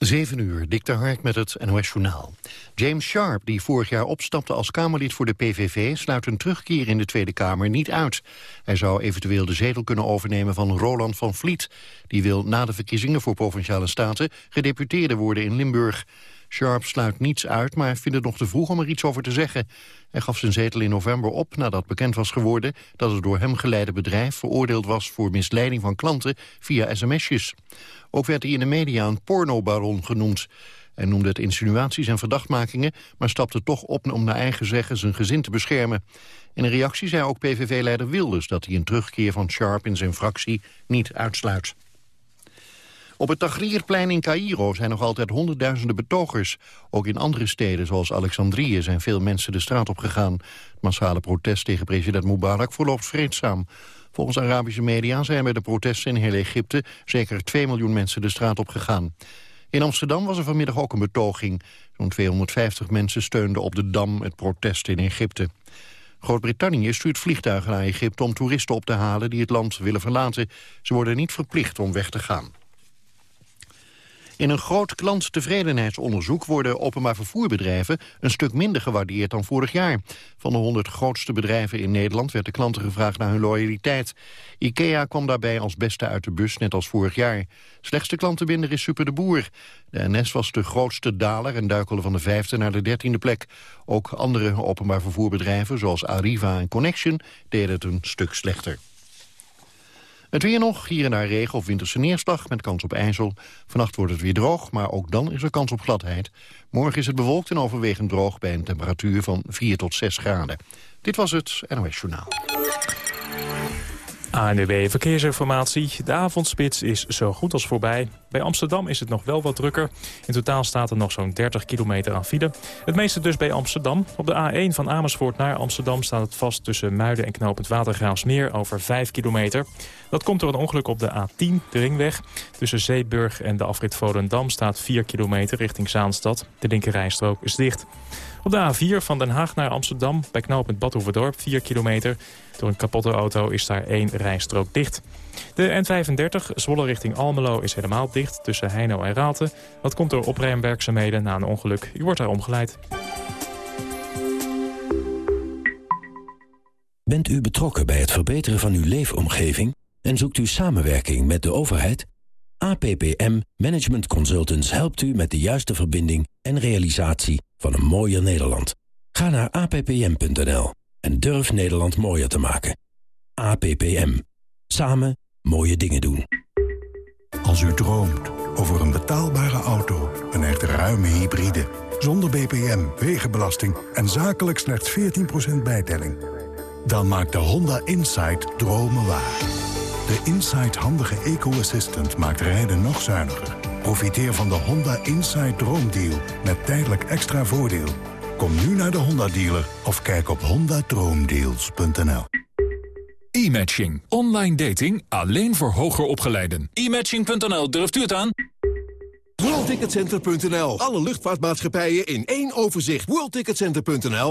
7 uur, Dick de Hark met het NOS Journaal. James Sharp, die vorig jaar opstapte als Kamerlid voor de PVV... sluit een terugkeer in de Tweede Kamer niet uit. Hij zou eventueel de zetel kunnen overnemen van Roland van Vliet. Die wil na de verkiezingen voor Provinciale Staten... gedeputeerde worden in Limburg. Sharp sluit niets uit, maar vindt het nog te vroeg om er iets over te zeggen. Hij gaf zijn zetel in november op nadat bekend was geworden... dat het door hem geleide bedrijf veroordeeld was voor misleiding van klanten via sms'jes. Ook werd hij in de media een pornobaron genoemd. Hij noemde het insinuaties en verdachtmakingen... maar stapte toch op om naar eigen zeggen zijn gezin te beschermen. In reactie zei ook PVV-leider Wilders... dat hij een terugkeer van Sharp in zijn fractie niet uitsluit. Op het Tahrirplein in Cairo zijn nog altijd honderdduizenden betogers. Ook in andere steden, zoals Alexandrië, zijn veel mensen de straat op gegaan. Het massale protest tegen president Mubarak verloopt vreedzaam. Volgens Arabische media zijn bij de protesten in heel Egypte... zeker 2 miljoen mensen de straat op gegaan. In Amsterdam was er vanmiddag ook een betoging. Zo'n 250 mensen steunden op de Dam het protest in Egypte. Groot-Brittannië stuurt vliegtuigen naar Egypte om toeristen op te halen die het land willen verlaten. Ze worden niet verplicht om weg te gaan. In een groot klanttevredenheidsonderzoek worden openbaar vervoerbedrijven een stuk minder gewaardeerd dan vorig jaar. Van de 100 grootste bedrijven in Nederland werd de klanten gevraagd naar hun loyaliteit. IKEA kwam daarbij als beste uit de bus, net als vorig jaar. Slechtste klantenbinder is Super de Boer. De NS was de grootste daler en duikelde van de vijfde naar de dertiende plek. Ook andere openbaar vervoerbedrijven, zoals Arriva en Connection, deden het een stuk slechter. Het weer nog, hier en daar regen of winterse neerslag met kans op ijzel. Vannacht wordt het weer droog, maar ook dan is er kans op gladheid. Morgen is het bewolkt en overwegend droog bij een temperatuur van 4 tot 6 graden. Dit was het NOS Journaal. ANWB Verkeersinformatie. De avondspits is zo goed als voorbij. Bij Amsterdam is het nog wel wat drukker. In totaal staat er nog zo'n 30 kilometer aan file. Het meeste dus bij Amsterdam. Op de A1 van Amersfoort naar Amsterdam staat het vast... tussen Muiden en Knopend Watergraafsmeer over 5 kilometer. Dat komt door een ongeluk op de A10, de ringweg. Tussen Zeeburg en de afrit Volendam staat 4 kilometer richting Zaanstad. De linkerrijstrook is dicht. Op de A4 van Den Haag naar Amsterdam bij knooppunt Badhoevedorp 4 kilometer. Door een kapotte auto is daar één rijstrook dicht. De N35 Zwolle richting Almelo is helemaal dicht tussen Heino en Raalte. Dat komt door opruimwerkzaamheden na een ongeluk. U wordt daar omgeleid. Bent u betrokken bij het verbeteren van uw leefomgeving en zoekt u samenwerking met de overheid? APPM Management Consultants helpt u met de juiste verbinding en realisatie van een mooier Nederland. Ga naar appm.nl en durf Nederland mooier te maken. APPM. Samen mooie dingen doen. Als u droomt over een betaalbare auto, een echt ruime hybride... zonder BPM, wegenbelasting en zakelijk slechts 14% bijtelling... dan maakt de Honda Insight dromen waar. De Insight handige eco-assistant maakt rijden nog zuiniger. Profiteer van de Honda Insight Droomdeal met tijdelijk extra voordeel. Kom nu naar de Honda dealer of kijk op hondadroomdeals.nl. E-matching. Online dating alleen voor hoger opgeleiden. E-matching.nl, durft u het aan? WorldTicketCenter.nl. Alle luchtvaartmaatschappijen in één overzicht. WorldTicketCenter.nl.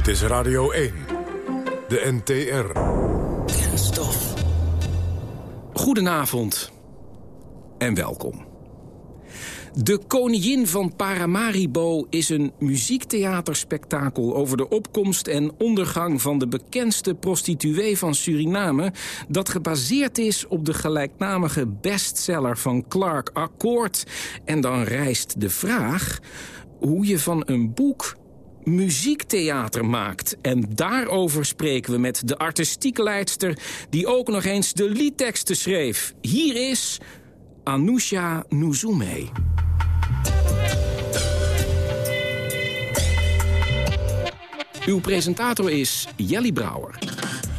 Dit is Radio 1, de NTR. Kenstof. Goedenavond en welkom. De Koningin van Paramaribo is een muziektheaterspektakel... over de opkomst en ondergang van de bekendste prostituee van Suriname... dat gebaseerd is op de gelijknamige bestseller van Clark Akkoord. En dan rijst de vraag hoe je van een boek muziektheater maakt. En daarover spreken we met de artistieke leidster... die ook nog eens de liedteksten schreef. Hier is Anousha Nuzume. Uw presentator is Jelly Brouwer.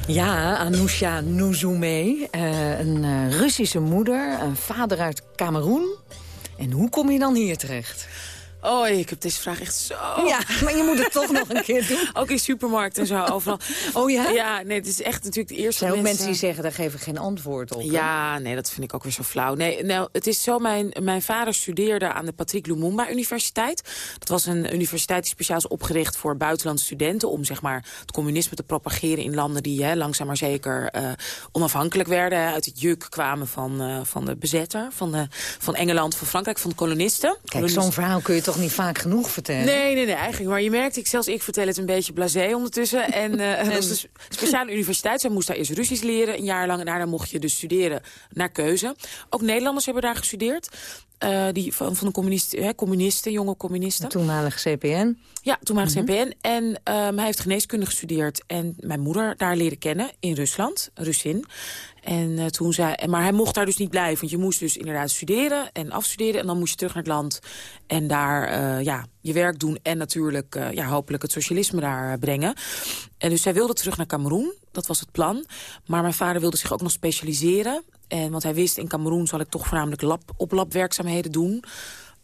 Ja, Anousha Nouzoumeh. Uh, een uh, Russische moeder, een vader uit Cameroen. En hoe kom je dan hier terecht? Oh, ik heb deze vraag echt zo... Ja, maar je moet het toch nog een keer doen. Ook in supermarkt en zo, overal. Oh ja? Ja, nee, het is echt natuurlijk de eerste Er zijn mensen... mensen die zeggen, daar geven geen antwoord op. Ja, nee, dat vind ik ook weer zo flauw. Nee, nou, het is zo, mijn, mijn vader studeerde aan de Patrick Lumumba Universiteit. Dat was een universiteit die speciaal is opgericht voor buitenlandse studenten... om zeg maar, het communisme te propageren in landen die hè, langzaam maar zeker uh, onafhankelijk werden. Uit het juk kwamen van, uh, van de bezetter, van, de, van Engeland, van Frankrijk, van de kolonisten. Kijk, zo'n verhaal kun je toch toch niet vaak genoeg vertellen? Nee, nee, nee, eigenlijk. Maar je merkt, ik, zelfs ik vertel het een beetje blasé ondertussen. En uh, en... was een speciale universiteit. Zij moest daar eerst Russisch leren, een jaar lang. En daarna mocht je dus studeren naar keuze. Ook Nederlanders hebben daar gestudeerd. Uh, die van, van de communisten, hè, communisten, jonge communisten. De toenmalige CPN. Ja, toenmalige mm -hmm. CPN. En um, hij heeft geneeskunde gestudeerd. En mijn moeder daar leren kennen in Rusland, Russin. En uh, toen zei, maar hij mocht daar dus niet blijven. Want je moest dus inderdaad studeren en afstuderen. En dan moest je terug naar het land. En daar uh, ja, je werk doen. En natuurlijk uh, ja, hopelijk het socialisme daar brengen. En dus zij wilde terug naar Cameroen. Dat was het plan. Maar mijn vader wilde zich ook nog specialiseren. En, want hij wist, in Cameroen zal ik toch voornamelijk lab, op labwerkzaamheden doen.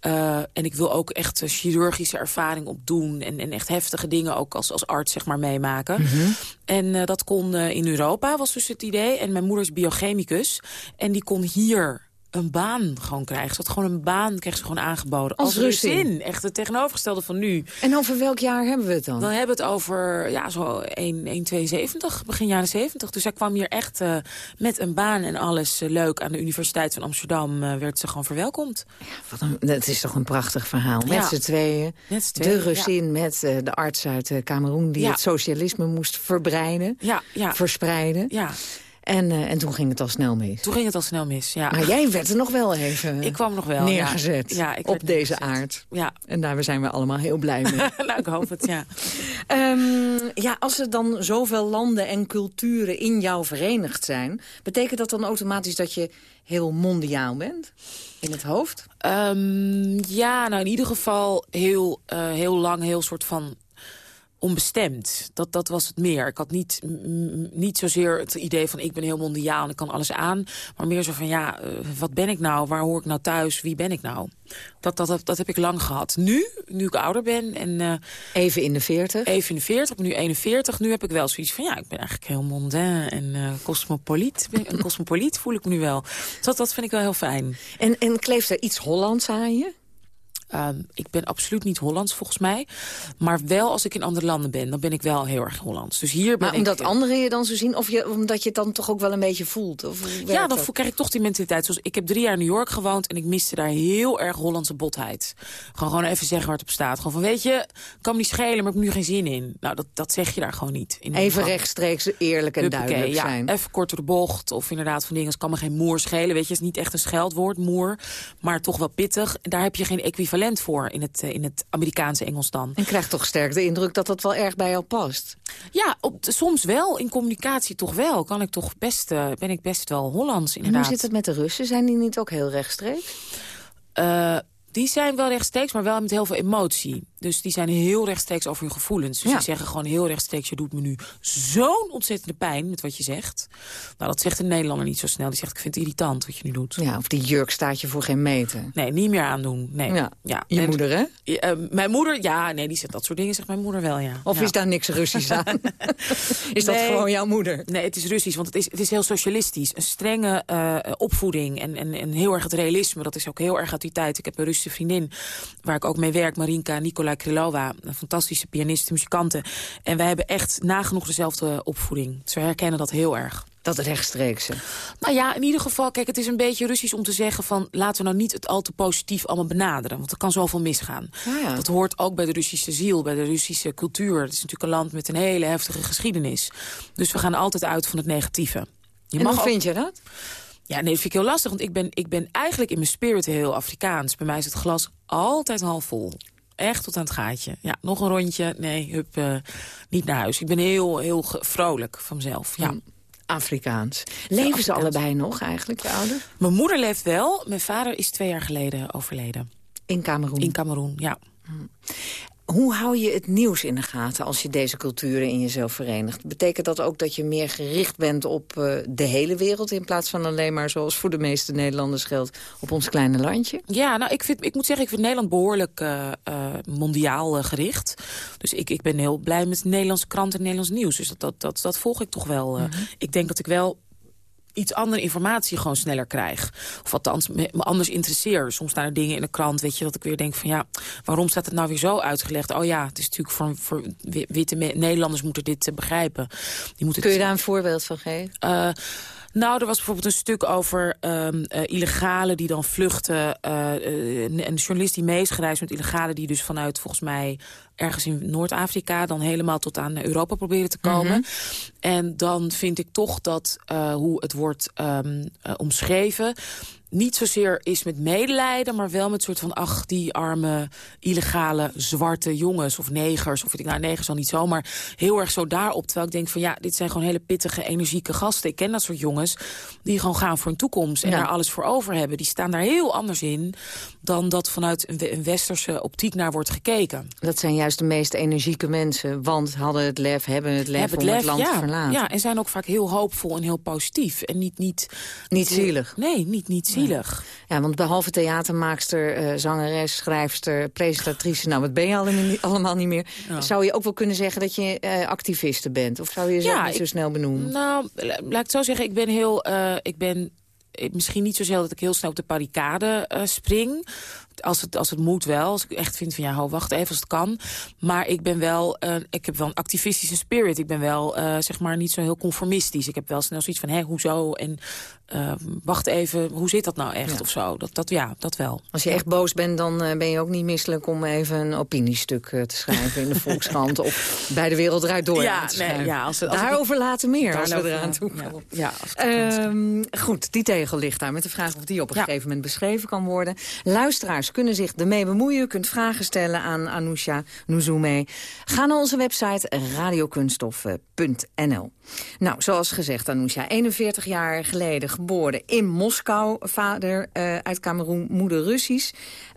Uh, en ik wil ook echt chirurgische ervaring opdoen. En, en echt heftige dingen ook als, als arts zeg maar, meemaken. Mm -hmm. En uh, dat kon in Europa, was dus het idee. En mijn moeder is biochemicus. En die kon hier een baan gewoon krijgen. Ze had gewoon een baan, kreeg ze gewoon aangeboden. Als, als Russin. Echt het tegenovergestelde van nu. En over welk jaar hebben we het dan? Dan hebben we het over, ja, zo 1,72, begin jaren 70. Dus zij kwam hier echt uh, met een baan en alles uh, leuk. Aan de Universiteit van Amsterdam uh, werd ze gewoon verwelkomd. Ja, wat een, dat is toch een prachtig verhaal. Met ja. z'n tweeën. Met tweeën. De Russin ja. met de arts uit Cameroen... die het socialisme moest verbreiden, verspreiden. Ja. En, uh, en toen ging het al snel mis. Toen ging het al snel mis, ja. Maar jij werd er nog wel even ik kwam nog wel, neergezet ja. Ja, ik op deze aard. Ja. En daar zijn we allemaal heel blij mee. nou, ik hoop het, ja. um, ja, als er dan zoveel landen en culturen in jou verenigd zijn... betekent dat dan automatisch dat je heel mondiaal bent? In het hoofd? Um, ja, nou in ieder geval heel, uh, heel lang heel soort van onbestemd. Dat, dat was het meer. Ik had niet, niet zozeer het idee van ik ben heel mondiaal en ik kan alles aan. Maar meer zo van ja, uh, wat ben ik nou? Waar hoor ik nou thuis? Wie ben ik nou? Dat, dat, dat, dat heb ik lang gehad. Nu, nu ik ouder ben en... Uh, even in de 40? Even in de 40, ik ben nu 41. Nu heb ik wel zoiets van ja, ik ben eigenlijk heel mondain en uh, cosmopoliet. Een cosmopoliet voel ik me nu wel. Dat, dat vind ik wel heel fijn. En, en kleeft er iets Hollands aan je? Um, ik ben absoluut niet Hollands volgens mij. Maar wel als ik in andere landen ben, dan ben ik wel heel erg Hollands. Dus hier ben maar omdat ik, anderen je dan zo zien? Of je, omdat je het dan toch ook wel een beetje voelt? Of ja, dan krijg ik toch die mentaliteit. Zoals, ik heb drie jaar in New York gewoond en ik miste daar heel erg Hollandse botheid. Gewoon, gewoon even zeggen waar het op staat. Gewoon van, weet je, kan me niet schelen, maar ik heb nu geen zin in. Nou, dat, dat zeg je daar gewoon niet. In even rechtstreeks eerlijk en Huppakee, duidelijk ja, zijn. Even kort door de bocht. Of inderdaad van dingen als kan me geen moer schelen. Weet je, het is niet echt een scheldwoord, moer. Maar toch wel pittig. Daar heb je geen equivalent voor in het in het Amerikaanse Engels dan. En krijgt toch sterk de indruk dat dat wel erg bij jou past? Ja, op, soms wel. In communicatie toch wel. Kan ik toch best, uh, ben ik best wel Hollands inderdaad. En hoe zit het met de Russen? Zijn die niet ook heel rechtstreeks? Uh, die zijn wel rechtstreeks, maar wel met heel veel emotie. Dus die zijn heel rechtstreeks over hun gevoelens. Dus Ja. die zeggen gewoon heel rechtstreeks... je doet me nu zo'n ontzettende pijn met wat je zegt. Nou, dat zegt een Nederlander niet zo snel. Die zegt, ik vind het irritant wat je nu doet. Ja, of die jurk staat je voor geen meter. Nee, niet meer aandoen. Nee. Ja. Ja. Je En- moeder, hè? Ja, eh, mijn moeder, ja, nee, die zegt dat soort dingen, zegt mijn moeder wel, ja. Of is daar niks Russisch aan? is dat gewoon jouw moeder? Nee, het is Russisch, want het is, het is heel socialistisch. Een strenge eh, opvoeding en, en, en heel erg het realisme. Dat is ook heel erg uit die tijd. Ik heb een Russische vriendin waar ik ook mee werk, Marinka Krylova. Een fantastische pianiste, muzikante. En wij hebben echt nagenoeg dezelfde opvoeding. Dus we herkennen dat heel erg. Dat rechtstreekse. Nou ja, in ieder geval, kijk, het is een beetje Russisch om te zeggen van... laten we nou niet het al te positief allemaal benaderen. Want er kan zoveel misgaan. Ja, ja. Dat hoort ook bij de Russische ziel, bij de Russische cultuur. Het is natuurlijk een land met een hele heftige geschiedenis. Dus we gaan altijd uit van het negatieve. Je en hoe ook- vind je dat? Ja, nee, dat vind ik heel lastig. Want ik ben, ik ben eigenlijk in mijn spirit heel Afrikaans. Bij mij is het glas altijd half vol. Echt tot aan het gaatje. Ja, nog een rondje. Nee, hup, eh, niet naar huis. Ik ben heel, heel vrolijk van mezelf. Ja. Afrikaans. Leven ze allebei nog eigenlijk, je ouders? Mijn moeder leeft wel. Mijn vader is twee jaar geleden overleden. In Cameroen. In Cameroen, ja. Hoe hou je het nieuws in de gaten als je deze culturen in jezelf verenigt? Betekent dat ook dat je meer gericht bent op uh, de hele wereld... in plaats van alleen maar, zoals voor de meeste Nederlanders geldt... op ons kleine landje? Ja, nou, ik, vind, ik moet zeggen, ik vind Nederland behoorlijk uh, uh, mondiaal gericht. Dus ik, ik ben heel blij met Nederlandse kranten en Nederlands nieuws. Dus dat, dat, dat, dat volg ik toch wel. Mm -hmm. Ik denk dat ik wel iets andere informatie gewoon sneller krijg. Of althans, me anders interesseer. Soms er dingen in de krant, weet je, dat ik weer denk van ja, waarom staat het nou weer zo uitgelegd? Oh ja, het is natuurlijk voor, voor witte Nederlanders moeten dit uh, begrijpen. Die moeten Kun je daar een voorbeeld van geven? Uh, nou, er was bijvoorbeeld een stuk over um, uh, illegalen die dan vluchten. Uh, uh, een journalist die mee is gereisd met illegalen... die dus vanuit, volgens mij, ergens in Noord-Afrika... dan helemaal tot aan Europa proberen te komen. Mm -hmm. En dan vind ik toch dat hoe het wordt um, omschreven niet zozeer is met medelijden, maar wel met soort van... ach, die arme, illegale, zwarte jongens of negers... of weet ik nou, negers al niet zo, maar heel erg zo daarop. Terwijl ik denk van ja, dit zijn gewoon hele pittige, energieke gasten. Ik ken dat soort jongens die gewoon gaan voor een toekomst... en ja. daar alles voor over hebben. Die staan daar heel anders in dan dat vanuit een, een westerse optiek naar wordt gekeken. Dat zijn juist de meest energieke mensen, want hadden het lef, hebben het lef hebben om het, lef, het land ja, te verlaten. Ja, en zijn ook vaak heel hoopvol en heel positief. En niet... Niet, niet zielig. Nee, niet, niet zielig. Ja, want behalve theatermaakster, uh, zangeres, schrijfster, presentatrice... nou, wat ben je al niet, allemaal niet meer... Ja. zou je ook wel kunnen zeggen dat je uh, activiste bent? Of zou je jezelf ja, niet zo ik, snel benoemen? Nou, laat ik het zo zeggen, ik ben heel... Uh, ik ben misschien niet zozeer dat ik heel snel op de barricade uh, spring. Als het, als het moet wel. Als ik echt vind van ja, wacht even als het kan. Maar ik ben wel, uh, ik heb wel een activistische spirit. Ik ben wel, uh, zeg maar, niet zo heel conformistisch. Ik heb wel snel zoiets van, hé, hoezo? En uh, wacht even, hoe zit dat nou echt ja. of zo? Dat, dat, ja, dat wel. Als je echt boos bent, dan ben je ook niet misselijk om even een opiniestuk te schrijven in de Volkskrant. of bij de Wereld Draait Door ja, te schrijven. Nee, ja, als het, als Daarover ik, later meer, als we eraan toe komen. Ja, ja um, goed, die tegel ligt daar met de vraag of die op een gegeven moment beschreven kan worden. Luisteraars kunnen zich ermee bemoeien. U kunt vragen stellen aan Anousha Nouzoumeh. Ga naar onze website radiokunstof.nl. Nou, zoals gezegd, Anousha, 41 jaar geleden geboren in Moskou. Vader uh, uit Cameroen, moeder Russisch.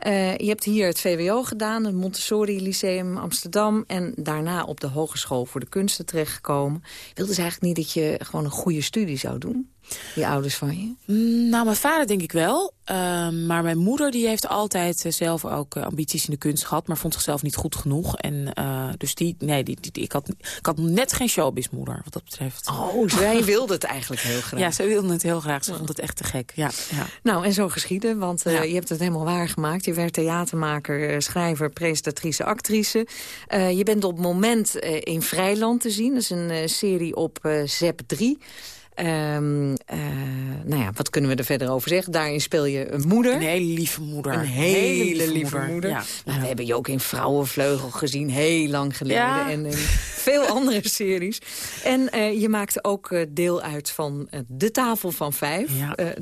Uh, je hebt hier het VWO gedaan, het Montessori Lyceum Amsterdam... en daarna op de Hogeschool voor de Kunsten terechtgekomen. Wilde ze eigenlijk niet dat je gewoon een goede studie zou doen? Die ouders van je? Nou, mijn vader denk ik wel. Uh, maar mijn moeder die heeft altijd uh, zelf ook uh, ambities in de kunst gehad... maar vond zichzelf niet goed genoeg. En dus die, nee, die, ik, had, ik had net geen showbizmoeder, wat dat betreft. Oh, zij wilde het eigenlijk heel graag. Ja, zij wilde het heel graag. Ze vond het echt te gek, ja. ja. Nou, en zo geschieden, want ja. je hebt het helemaal waargemaakt. Je werd theatermaker, schrijver, presentatrice, actrice. je bent op het moment in Vrijland te zien. Dat is een serie op ZEP 3... Um, uh, nou ja, wat kunnen we er verder over zeggen? Daarin speel je een moeder. Een hele lieve moeder. Een hele, hele lieve, lieve moeder. moeder. Ja. Nou, ja. We hebben je ook in Vrouwenvleugel gezien, heel lang geleden. Ja. En in veel andere series. En uh, je maakte ook uh, deel uit van De Tafel van Vijf.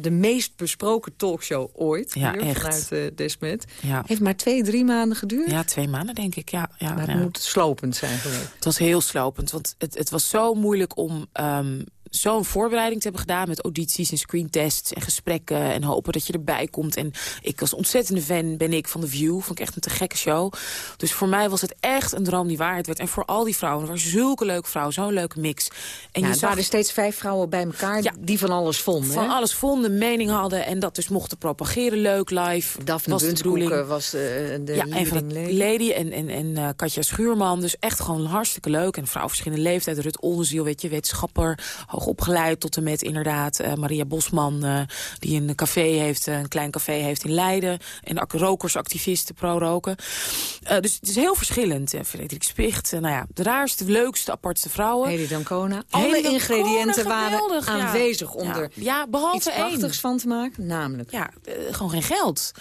de meest besproken talkshow ooit. Ja, hier, echt. Vanuit Desmet. Heeft maar twee, drie maanden geduurd. Ja, twee maanden denk ik. Ja, ja, maar het moet slopend zijn geweest. Het was heel slopend, want het, het was zo moeilijk om... Um, zo'n voorbereiding te hebben gedaan met audities en screentests en gesprekken en hopen dat je erbij komt. En ik was ontzettende fan, ben ik, van The View. Vond ik echt een te gekke show. Dus voor mij was het echt een droom die waarheid werd. En voor al die vrouwen, er waren zulke leuke vrouwen, zo'n leuke mix. En ja, je er zag... waren steeds vijf vrouwen bij elkaar ja, die van alles vonden. Van hè? alles vonden, mening hadden en dat dus mochten propageren leuk live. Daphne was de bedoeling. was de, de ja, van de lady. en, en, en uh, Katja Schuurman. Dus echt gewoon hartstikke leuk. En vrouw verschillende leeftijd. Rut Oldenziel, weet je, wetenschapper, hoogopgeleid tot met inderdaad uh, Maria Bosman... Uh, die een café heeft, een klein café heeft in Leiden. En rokersactivisten, pro-roken. Uh, dus het is heel verschillend. Frederik Spicht, nou ja, de raarste, leukste, apartste vrouwen. Hedy Dancona. Alle Hedy ingrediënten waren aanwezig ja. om er ja. behalve iets prachtigs van te maken. Namelijk? Ja, gewoon geen geld.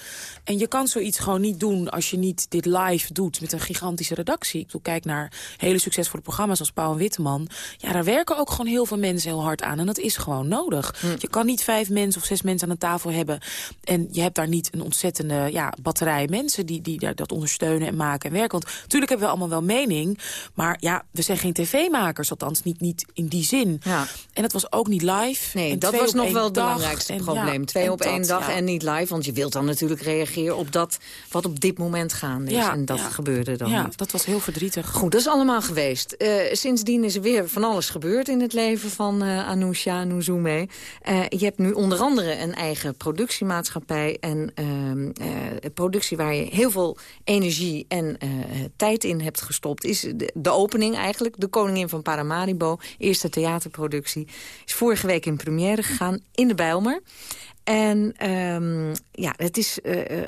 En je kan zoiets gewoon niet doen als je niet dit live doet met een gigantische redactie. Ik bedoel, kijk naar hele succesvolle programma's als Pauw en Witteman. Ja, daar werken ook gewoon heel veel mensen heel hard aan. En dat is gewoon nodig. Hm. Je kan niet vijf mensen of zes mensen aan een tafel hebben... en je hebt daar niet een ontzettende ja, batterij mensen... die, die daar dat ondersteunen en maken en werken. Want natuurlijk hebben we allemaal wel mening... maar ja, we zijn geen tv-makers, althans niet, niet in die zin. Ja. En het was ook niet live. Nee, En dat was nog wel het belangrijkste En probleem. ja, Twee op één dat, dag ja. en niet live. Want je wilt dan natuurlijk reageren op dat wat op dit moment gaande is. En dat gebeurde dan Ja, niet. dat was heel verdrietig. Goed, dat is allemaal geweest. Eh, sindsdien is er weer van alles gebeurd in het leven van eh Anousha. Eh, je hebt nu onder andere een eigen productiemaatschappij. En ehm, eh, productie waar je heel veel energie en tijd in hebt gestopt... is de, opening eigenlijk, De Koningin van Paramaribo. Eerste theaterproductie. Is vorige week in première gegaan in de Bijlmer. En ehm, ja, het is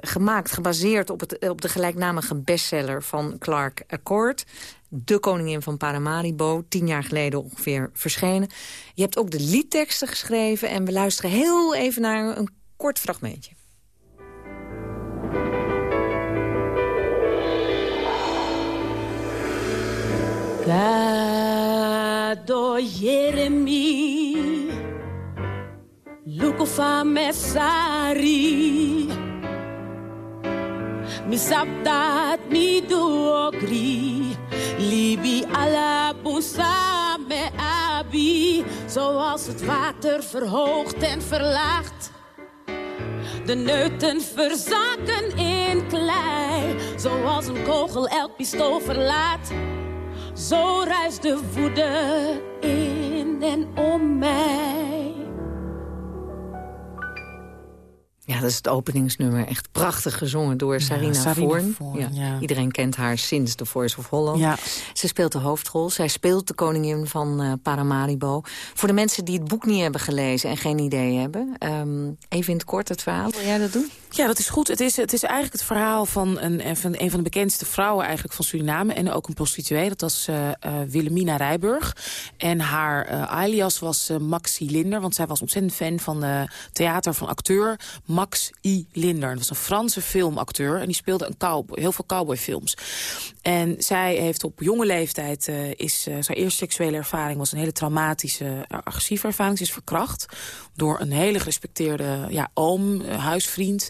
gemaakt, gebaseerd op, het, op de gelijknamige bestseller van Clark Accord. De koningin van Paramaribo, tien jaar geleden ongeveer verschenen. Je hebt ook de liedteksten geschreven en we luisteren heel even naar een kort fragmentje. Kado Jeremi Luko fa mesari Mi saptat mi duogri Libi ala busa me abi Zoals het water verhoogt en verlaagt de neuten verzakken in klei, zoals een kogel elk pistool verlaat. Zo ruist de woede in en om mij. Ja, dat is het openingsnummer. Echt prachtig gezongen door Sarina, Ja. ja. Iedereen kent haar sinds The Voice of Holland. Ja. Ze speelt de hoofdrol. Zij speelt de koningin van eh, Paramaribo. Voor de mensen die het boek niet hebben gelezen en geen idee hebben... ehm, even in het kort het verhaal. Wil jij dat doen? Ja, dat is goed. Het is, het is eigenlijk het verhaal van een, van een van de bekendste vrouwen eigenlijk van Suriname. En ook een prostituee. Dat was eh, eh, Wilhelmina Rijburg. En haar eh, alias was eh, Maxi Linder. Want zij was ontzettend fan van eh, theater van acteur Max I. Linder. Dat was een Franse filmacteur. En die speelde een cowboy, heel veel cowboyfilms. En zij heeft op jonge leeftijd... eh, is eh, haar eerste seksuele ervaring was een hele traumatische, eh, agressieve ervaring. Ze is verkracht door een hele gerespecteerde ja, oom, eh, huisvriend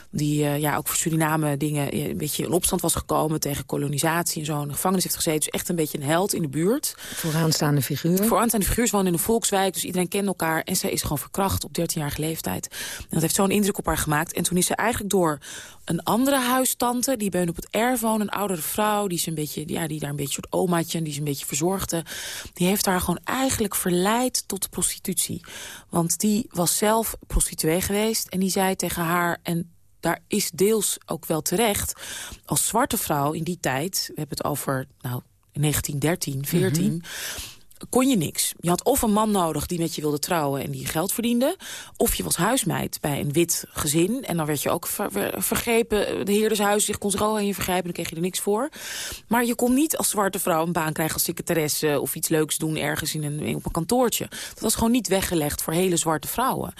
die eh, ja, ook voor Suriname dingen eh, een beetje in opstand was gekomen tegen kolonisatie en zo. In de gevangenis heeft gezeten. Dus echt een beetje een held in de buurt. Vooraanstaande figuur. Vooraanstaande figuur. Ze woonde in een volkswijk, dus iedereen kende elkaar. En zij is gewoon verkracht op 13-jarige leeftijd. En dat heeft zo'n indruk op haar gemaakt. En toen is ze eigenlijk door een andere huistante... die bij hun op het erf woonde, een oudere vrouw... die, is een beetje, ja, die daar een beetje soort omaatje en die ze een beetje verzorgde... die heeft haar gewoon eigenlijk verleid tot prostitutie. Want die was zelf prostituee geweest. En die zei tegen haar... en daar is deels ook wel terecht. Als zwarte vrouw in die tijd, we hebben het over nou, 1913, 14... kon je niks. Je had of een man nodig die met je wilde trouwen en die geld verdiende... of je was huismeid bij een wit gezin. En dan werd je ook ver- ver- vergrepen. De heer des huizes zich kon zich al aan je vergrijpen, dan kreeg je er niks voor. Maar je kon niet als zwarte vrouw een baan krijgen als secretaresse... of iets leuks doen ergens in een, op een kantoortje. Dat was gewoon niet weggelegd voor hele zwarte vrouwen.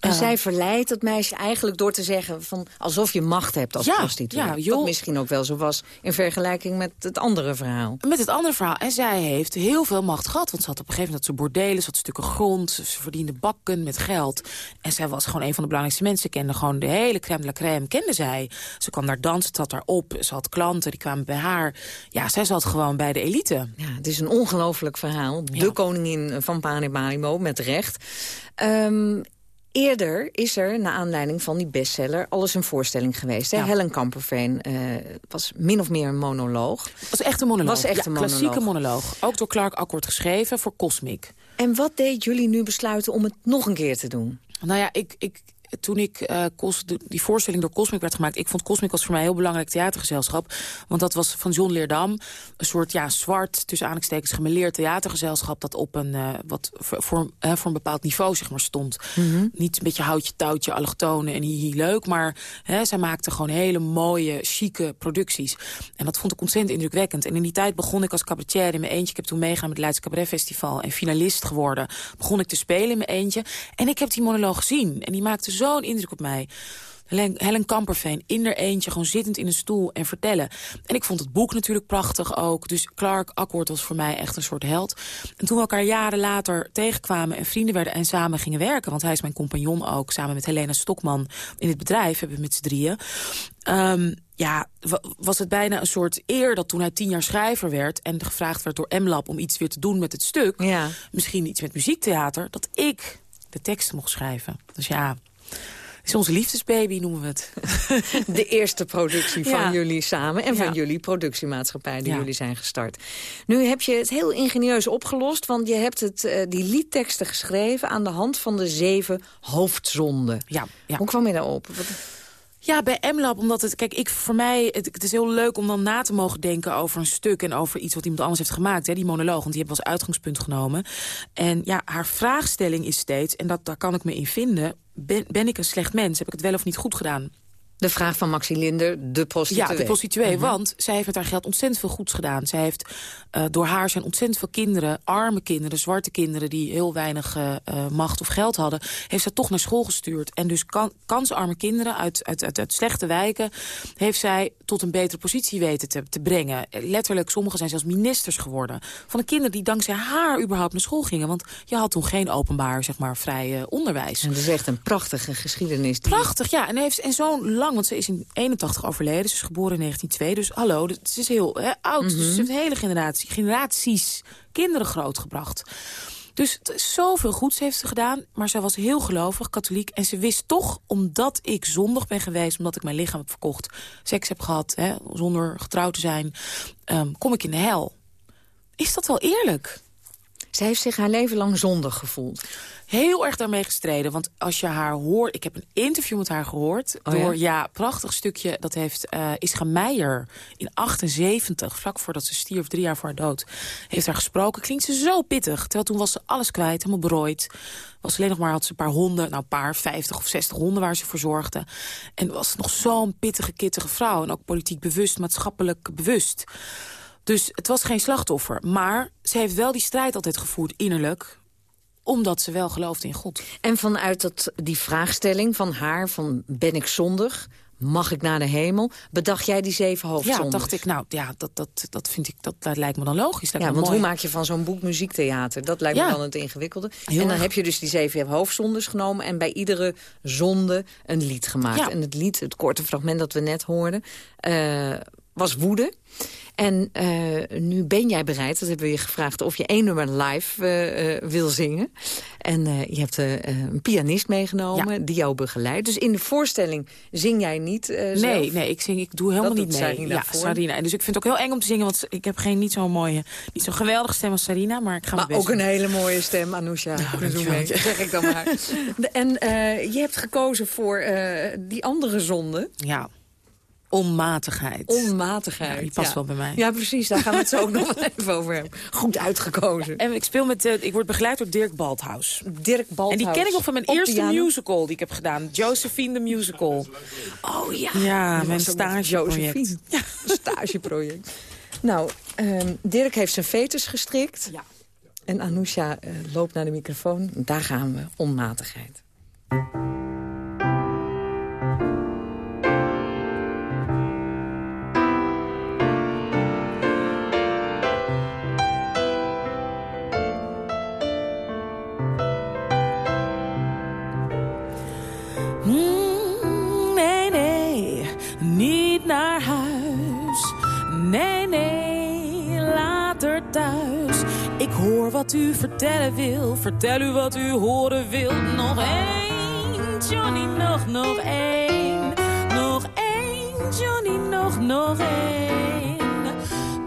En Eh, zij verleidt het meisje eigenlijk door te zeggen... Van, alsof je macht hebt als Ja, prostituee. ja, joh. Wat misschien ook wel zo was in vergelijking met het andere verhaal. Met het andere verhaal. En zij heeft heel veel macht gehad. Want ze had op een gegeven moment dat ze bordelen, ze had stukken grond. Ze verdiende bakken met geld. En zij was gewoon een van de belangrijkste mensen. Ze kende gewoon de hele crème de la crème, kende zij. Ze kwam daar dansen, zat daar op. Ze had klanten, die kwamen bij haar. Ja, zij zat gewoon bij de elite. Ja, het is een ongelooflijk verhaal. De koningin van Panemaribo, met recht. Ehm, Eerder is er, naar aanleiding van die bestseller, alles een voorstelling geweest. Hè? Ja. Helen Kamperveen eh, was min of meer een monoloog. was echt een monoloog. Was echt Ja, een monoloog. klassieke monoloog. Ook door Clark Akkoord geschreven voor Cosmic. En wat deed jullie nu besluiten om het nog een keer te doen? Nou ja, ik, ik, toen ik eh, Cos- de- die voorstelling door Cosmic werd gemaakt... ik vond Cosmic was voor mij een heel belangrijk theatergezelschap. Want dat was van John Leerdam. Een soort ja, zwart, tussen aanhalingstekens gemeleerd theatergezelschap... dat op een, eh, wat voor, voor, voor een bepaald niveau zeg maar, stond. Niet een beetje houtje, touwtje, allochtonen en hihi leuk... maar hè, zij maakte gewoon hele mooie, chique producties. En dat vond ik ontzettend indrukwekkend. En in die tijd begon ik als cabaretier in mijn eentje. Ik heb toen meegaan met het Leidse Cabaret Festival... en finalist geworden. Begon ik te spelen in mijn eentje. En ik heb die monoloog gezien. En die maakte zo'n indruk op mij. Helen, Helen Kamperveen in er eentje, gewoon zittend in een stoel en vertellen. En ik vond het boek natuurlijk prachtig ook. Dus Clark Akkoord was voor mij echt een soort held. En toen we elkaar jaren later tegenkwamen en vrienden werden... en samen gingen werken, want hij is mijn compagnon ook... samen met Helena Stokman in het bedrijf, hebben we met z'n drieën... Um, ja, was het bijna een soort eer dat toen hij tien jaar schrijver werd... en gevraagd werd door M-Lab om iets weer te doen met het stuk... Ja. misschien iets met muziektheater, dat ik de teksten mocht schrijven. Dus ja, het is onze liefdesbaby, noemen we het. De eerste productie van Ja. jullie samen en van Ja. jullie productiemaatschappij die Ja. jullie zijn gestart. Nu heb je het heel ingenieus opgelost, want je hebt het, eh, die liedteksten geschreven aan de hand van de zeven hoofdzonden. Ja, ja. Hoe kwam je daarop? Wat- Ja, bij MLab, omdat het... Kijk, ik, voor mij, het, is heel leuk om dan na te mogen denken over een stuk... en over iets wat iemand anders heeft gemaakt, hè, die monoloog. Want die hebben we als uitgangspunt genomen. En ja, haar vraagstelling is steeds, en dat, daar kan ik me in vinden... Ben, ben ik een slecht mens? Heb ik het wel of niet goed gedaan? De vraag van Maxi Linder, de prostituee. Ja, de prostituee. Mhm. Want zij heeft met haar geld ontzettend veel goeds gedaan. Zij heeft, eh, door haar zijn ontzettend veel kinderen, arme kinderen, zwarte kinderen... die heel weinig eh, eh, macht of geld hadden, heeft zij toch naar school gestuurd. En dus kan, kansarme kinderen uit, uit, uit, uit slechte wijken... heeft zij tot een betere positie weten te, te brengen. Letterlijk, sommigen zijn zelfs ministers geworden. Van de kinderen die dankzij haar überhaupt naar school gingen. Want je had toen geen openbaar, zeg maar, vrij onderwijs. En dat is echt een prachtige geschiedenis. Die... Prachtig, ja. En, heeft, en zo'n lang, want ze is in 81 overleden. Ze is geboren in 1902. Dus hallo, ze is heel hè, oud. Dus ze heeft een hele generatie, generaties kinderen grootgebracht. Dus zoveel goeds heeft ze gedaan. Maar zij was heel gelovig, katholiek. En ze wist toch, omdat ik zondig ben geweest... omdat ik mijn lichaam heb verkocht, seks heb gehad... Hè, zonder getrouwd te zijn, ehm, kom ik in de hel. Is dat wel eerlijk? Zij heeft zich haar leven lang zondig gevoeld. heel erg daarmee gestreden. Want als je haar hoort... Ik heb een interview met haar gehoord. Oh door, ja, prachtig stukje. Dat heeft eh Ischa Meijer in 78, vlak voordat ze stierf, drie jaar voor haar dood... heeft haar gesproken. Klinkt ze zo pittig. Terwijl toen was ze alles kwijt, helemaal berooid. Was alleen nog maar, had ze een paar honden. Nou, een paar, 50 of 60 honden waar ze voor zorgde. En was nog zo'n pittige, kittige vrouw. En ook politiek bewust, maatschappelijk bewust. Dus het was geen slachtoffer. Maar ze heeft wel die strijd altijd gevoerd innerlijk omdat ze wel geloofde in God. En vanuit dat, die vraagstelling van haar, van ben ik zondig... Mag ik naar de hemel? Bedacht jij die zeven hoofdzondes? Ja, dacht ik, nou ja, dat, dat, dat vind ik, dat, dat lijkt me dan logisch. Ja, want mooi. hoe maak je van zo'n boek muziektheater? Dat lijkt me dan het ingewikkelde. Heel en dan erg. heb je dus die zeven hoofdzondes genomen... en bij iedere zonde een lied gemaakt. Ja. En het lied, het korte fragment dat we net hoorden... eh, was woede. En eh, nu ben jij bereid, dat hebben we je gevraagd... of je één nummer live eh, eh, wil zingen. En je hebt een pianist meegenomen die jou begeleidt. Dus in de voorstelling zing jij niet Nee, zelf? nee, ik, zing, ik doe helemaal Dat niet mee. Sarina ja, voor. Sarina. En dus ik vind het ook heel eng om te zingen, want ik heb geen niet zo'n mooie, niet zo'n geweldige stem als Sarina, maar ik ga Maar best ook een hele mooie stem, Anousha. Mee, zeg ik dan maar. En je hebt gekozen voor die andere zonde. Ja, onmatigheid. Onmatigheid. Ja, die past ja. wel bij mij. Ja, precies. Daar gaan we het zo ook nog wel even over hebben. Goed uitgekozen. En ik speel met, eh, ik word begeleid door Dirk Balthaus. Dirk Balthaus. En die ken ik nog van mijn Op eerste piano. musical die ik heb gedaan. Josephine the Musical. Oh ja. Ja, Dat mijn stageproject. Josephine. Ja, stageproject. Nou, ehm, Dirk heeft zijn fetus gestrikt. Ja. En Anousha eh, loopt naar de microfoon. Daar gaan we. Onmatigheid. Wat u vertellen wil. Vertel u wat u horen wil. Nog één, Johnny, nog, nog één. Nog één, Johnny, nog, nog één.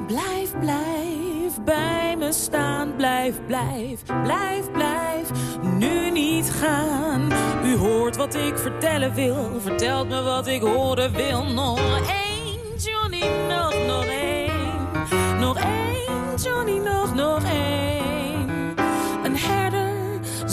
Blijf, blijf bij me staan. Blijf, blijf, blijf, blijf. Nu niet gaan. U hoort wat ik vertellen wil. Vertelt me wat ik horen wil. Nog één, Johnny, nog, nog één. Nog één, Johnny, nog, nog één.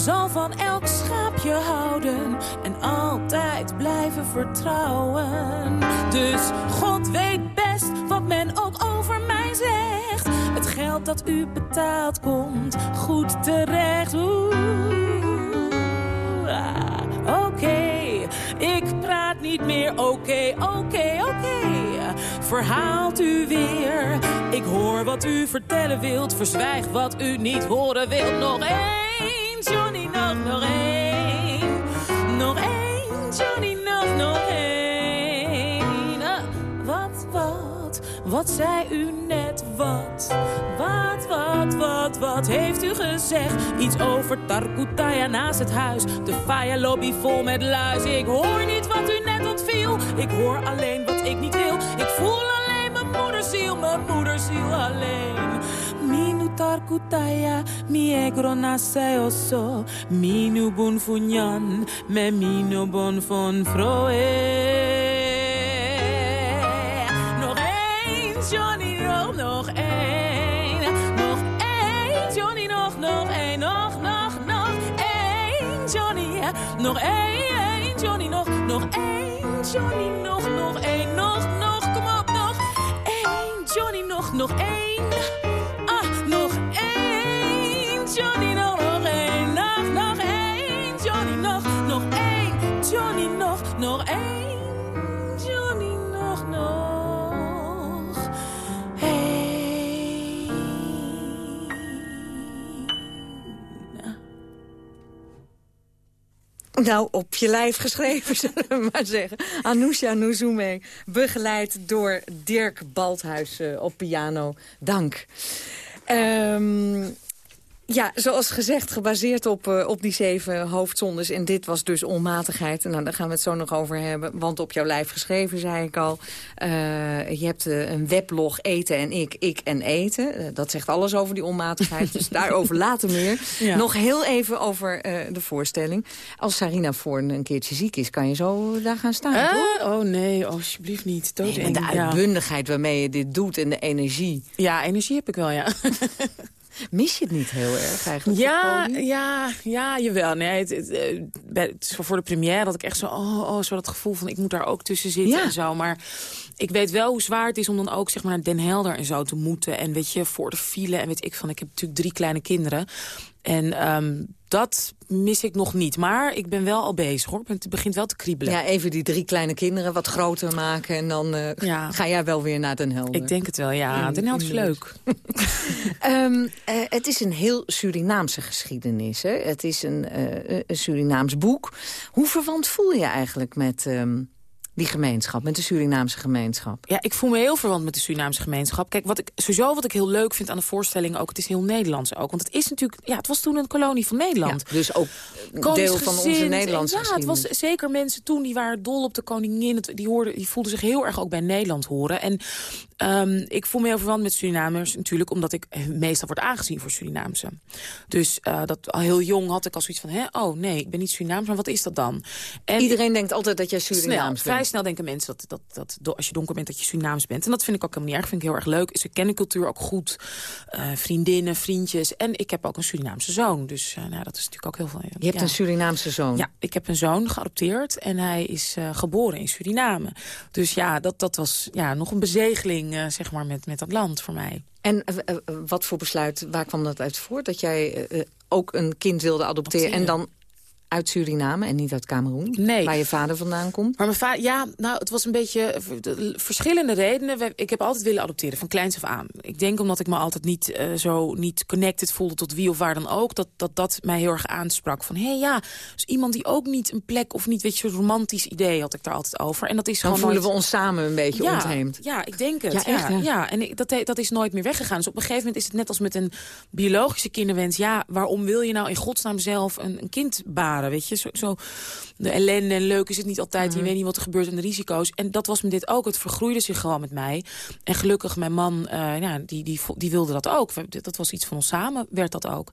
Zal van elk schaapje houden en altijd blijven vertrouwen. Dus God weet best wat men ook over mij zegt. Het geld dat u betaalt komt goed terecht. Ah, Oké, ik praat niet meer. Oké, oké, oké. Verhaalt u weer. Ik hoor wat u vertellen wilt. Verzwijg wat u niet horen wilt. Nog één, nog, nog één. Nog één, Johnny, nog, nog één. Ah, wat, wat, wat zei u net? Wat, wat, wat, wat, wat heeft u gezegd? Iets over Tarkutaya naast het huis. De faya lobby vol met luis. Ik hoor niet wat u net ontviel. Ik hoor alleen wat ik niet wil. Ik voel alleen mijn moederziel, mijn moederziel alleen. Minu Tarkutaya, mi egro bun funyan, me von froe. Nog één, Johnny, nog, nog één. Nog één, Johnny, nog, nog één. Nog, nog, nog één, Johnny. Nog één, Johnny, nog, nog Johnny, nog, nog één. Nog, nog, kom op, nog één, Johnny, nog, nog één. Nou, op je lijf geschreven, zullen we maar zeggen. Anousha Nozume, begeleid door Dirk Balthuis eh, op piano. Dank. Ehm, ja, zoals gezegd, gebaseerd op, eh, op die zeven hoofdzondes. En dit was dus onmatigheid. Nou, daar gaan we het zo nog over hebben. Want op jouw lijf geschreven, zei ik al. Eh, je hebt eh, een weblog Eten en ik, ik en eten. Dat zegt alles over die onmatigheid. dus daarover later meer. Ja. Nog heel even over de voorstelling. Als Sarina Voorn een keertje ziek is, kan je zo daar gaan staan, toch? oh nee, oh, alsjeblieft niet. Nee, en de uitbundigheid waarmee je dit doet en de energie. Ja, energie heb ik wel, ja. Mis je het niet heel erg eigenlijk? Ja, ja, ja, jawel. Nee, het, het, eh, het is voor de première dat ik echt zo, oh, oh, zo dat gevoel van ik moet daar ook tussen zitten Ja. en zo. Maar ik weet wel hoe zwaar het is om dan ook zeg maar naar Den Helder en zo te moeten. En weet je, voor de file en weet ik van, ik heb natuurlijk drie kleine kinderen. En ehm, dat mis ik nog niet. Maar ik ben wel al bezig hoor. Het begint wel te kriebelen. Ja, even die drie kleine kinderen wat groter maken... en dan eh, Ja. ga jij wel weer naar Den Helder. Ik denk het wel, ja. In- Den Helder is de leuk. Ehm, eh, het is een heel Surinaamse geschiedenis. Hè? Het is een, eh, een Surinaams boek. Hoe verwant voel je eigenlijk met ehm, die gemeenschap, met de Surinaamse gemeenschap? Ja, ik voel me heel verwant met de Surinaamse gemeenschap. Kijk, wat ik, sowieso wat ik heel leuk vind aan de voorstelling ook... het is heel Nederlands ook. Want het is natuurlijk... Ja, het was toen een kolonie van Nederland. Ja, dus ook deel van onze Nederlandse Ja, het was zeker mensen toen die waren dol op de koningin. Het- Die, hoorden, die voelden zich heel erg ook bij Nederland horen. En ehm, ik voel me heel verwant met Surinamers natuurlijk... omdat ik meestal word aangezien voor Surinaamse. Dus eh, dat, al heel jong had ik al zoiets van... Hè, oh nee, ik ben niet Surinaams, maar wat is dat dan? En Iedereen denkt altijd dat jij Surinaams vrij bent. Snel denken mensen dat, dat, dat als je donker bent dat je Surinaams bent. En dat vind ik ook helemaal niet erg. vind ik heel erg leuk. Ze kennen cultuur ook goed. Eh, vriendinnen, vriendjes. En ik heb ook een Surinaamse zoon. Dus eh, nou, dat is natuurlijk ook heel veel. Je hebt ja. een Surinaamse zoon. Ja, ik heb een zoon geadopteerd en hij is eh, geboren in Suriname. Dus ja, dat, dat was ja, nog een bezegeling zeg maar, met, met dat land voor mij. En wat voor besluit, waar kwam dat uit voort? Dat jij ook een kind wilde adopteren en dan uit Suriname en niet uit Cameroen? Nee. Waar je vader vandaan komt? Maar mijn vader, ja, nou, het was een beetje eh, verschillende redenen. We- Ik heb altijd willen adopteren, van kleins af aan. Ik denk omdat ik me altijd niet eh, zo niet connected voelde tot wie of waar dan ook. Dat dat, dat mij heel erg aansprak. Van, hé hey, ja, dus iemand die ook niet een plek of niet, weet je, zo'n romantisch idee had ik daar altijd over. En dat is Dan gewoon voelen nooit- we ons samen een beetje ja, ontheemd. Ja, ik denk het. Ja, echt, hè? ja. en ik, dat, dat is nooit meer weggegaan. Dus op een gegeven moment is het net als met een biologische kinderwens. Ja, waarom wil je nou in godsnaam zelf een, een kind baren? Weet je, zo, zo de ellende en leuk is het niet altijd. Mhm. Je weet niet wat er gebeurt en de risico's. En dat was met dit ook. Het vergroeide zich gewoon met mij. En gelukkig, mijn man, eh, ja, die, die, die wilde dat ook. Dat was iets van ons samen, werd dat ook.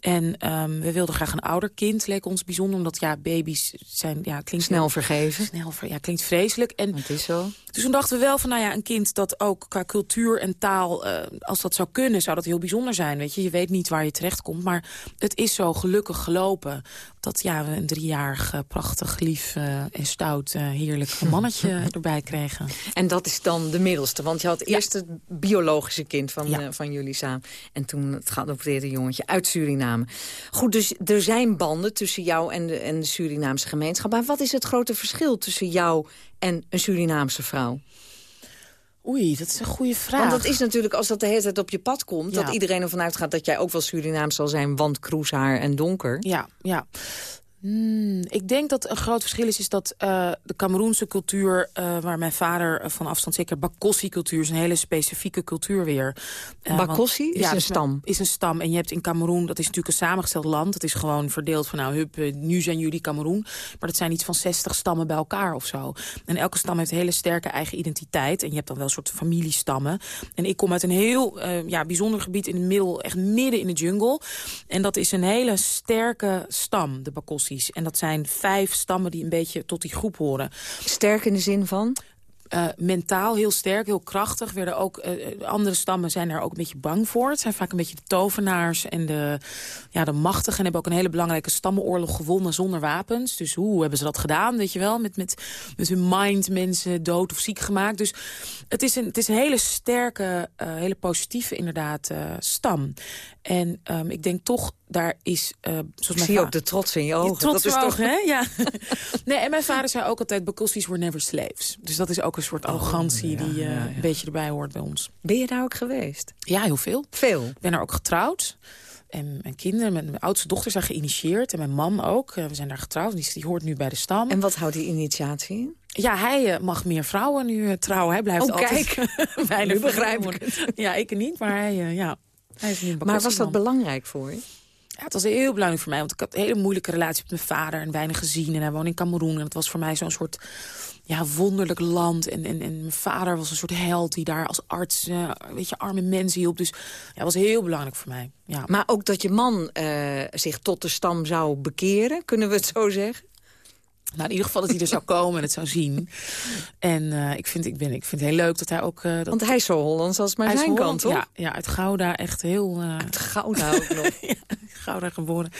En ehm, we wilden graag een ouder kind, leek ons bijzonder. Omdat ja, baby's zijn, ja, klinkt Snel vergeven. Snel, ver- ja, klinkt vreselijk. En Het is zo. dus toen dachten we wel van, nou ja, een kind dat ook qua cultuur en taal, eh, als dat zou kunnen, zou dat heel bijzonder zijn. Weet je, je weet niet waar je terecht komt, maar het is zo gelukkig gelopen dat ja, we een driejarig, prachtig, lief en stout, heerlijk mannetje erbij kregen. En dat is dan de middelste, want je had eerst het biologische kind van, van jullie samen. En toen het geadopteerde jongetje uit Suriname. Goed, dus er zijn banden tussen jou en de, en de Surinaamse gemeenschap. Maar wat is het grote verschil tussen jou en een Surinaamse vrouw? Oei, dat is een goede vraag. Want dat is natuurlijk, als dat de hele tijd op je pad komt... dat iedereen ervan uitgaat dat jij ook wel Surinaams zal zijn... want kroeshaar en donker. Ja, ja. Hmm, ik denk dat een groot verschil is, is dat uh, de Cameroense cultuur... Uh, waar mijn vader uh, van afstand zeker... Bakossi-cultuur is een hele specifieke cultuur weer. Bakossi is ja, een stam? Is een stam. En je hebt in Cameroen, dat is natuurlijk een samengesteld land. Het is gewoon verdeeld van, nou, hup, nu zijn jullie Cameroen. Maar dat zijn iets van 60 stammen bij elkaar of zo. En elke stam heeft een hele sterke eigen identiteit. En je hebt dan wel een soort familiestammen. En ik kom uit een heel ja, bijzonder gebied in het middel, echt midden in de jungle. En dat is een hele sterke stam, de Bakossi. En dat zijn vijf stammen die een beetje tot die groep horen. Sterk in de zin van? Uh, mentaal heel sterk, heel krachtig. Werden ook, uh, andere stammen zijn er ook een beetje bang voor. Het zijn vaak een beetje de tovenaars en de, ja, de machtigen. En hebben ook een hele belangrijke stammenoorlog gewonnen zonder wapens. Dus hoe hebben ze dat gedaan, weet je wel? Met, met, met hun mind mensen dood of ziek gemaakt. Dus het is een, het is een hele sterke, uh, hele positieve inderdaad stam. En um, ik denk toch, daar is... Uh, zoals Zie je ook de trots in je ogen. Trots dat is toch, hè? Ja. nee, en mijn vader zei ook altijd, Bakossis were never slaves. Dus dat is ook een soort oh, arrogantie die uh, een beetje erbij hoort bij ons. Ben je daar ook geweest? Ja, heel veel. Veel? Ik ben daar ook getrouwd. En mijn kinderen, mijn, oudste dochter zijn geïnitieerd. En mijn man ook. Uh, we zijn daar getrouwd. Die, die hoort nu bij de stam. En wat houdt die initiatie in? Ja, hij mag meer vrouwen nu trouwen. Hij blijft oh, altijd kijk. weinig begrijp ik Ja, ik niet, maar hij, ja... Maar was dat belangrijk voor je? Ja, het was heel belangrijk voor mij, want ik had een hele moeilijke relatie met mijn vader en weinig gezien. En hij woonde in Cameroen en het was voor mij zo'n soort ja, wonderlijk land. En, en, en mijn vader was een soort held die daar als arts, uh, weet je, arme mensen hielp. Dus ja, het was heel belangrijk voor mij. Ja. Maar ook dat je man uh, zich tot de stam zou bekeren, kunnen we het zo zeggen? Nou, in ieder geval dat hij er zou komen en het zou zien. En uh, ik, vind, ik, ben, ik vind het heel leuk dat hij ook... Uh, dat... Want hij is zo Hollands als maar zijn kant, toch? Ja, ja, uit Gouda echt heel... Uh... Uit Gouda ook nog. ja, Gouda geboren.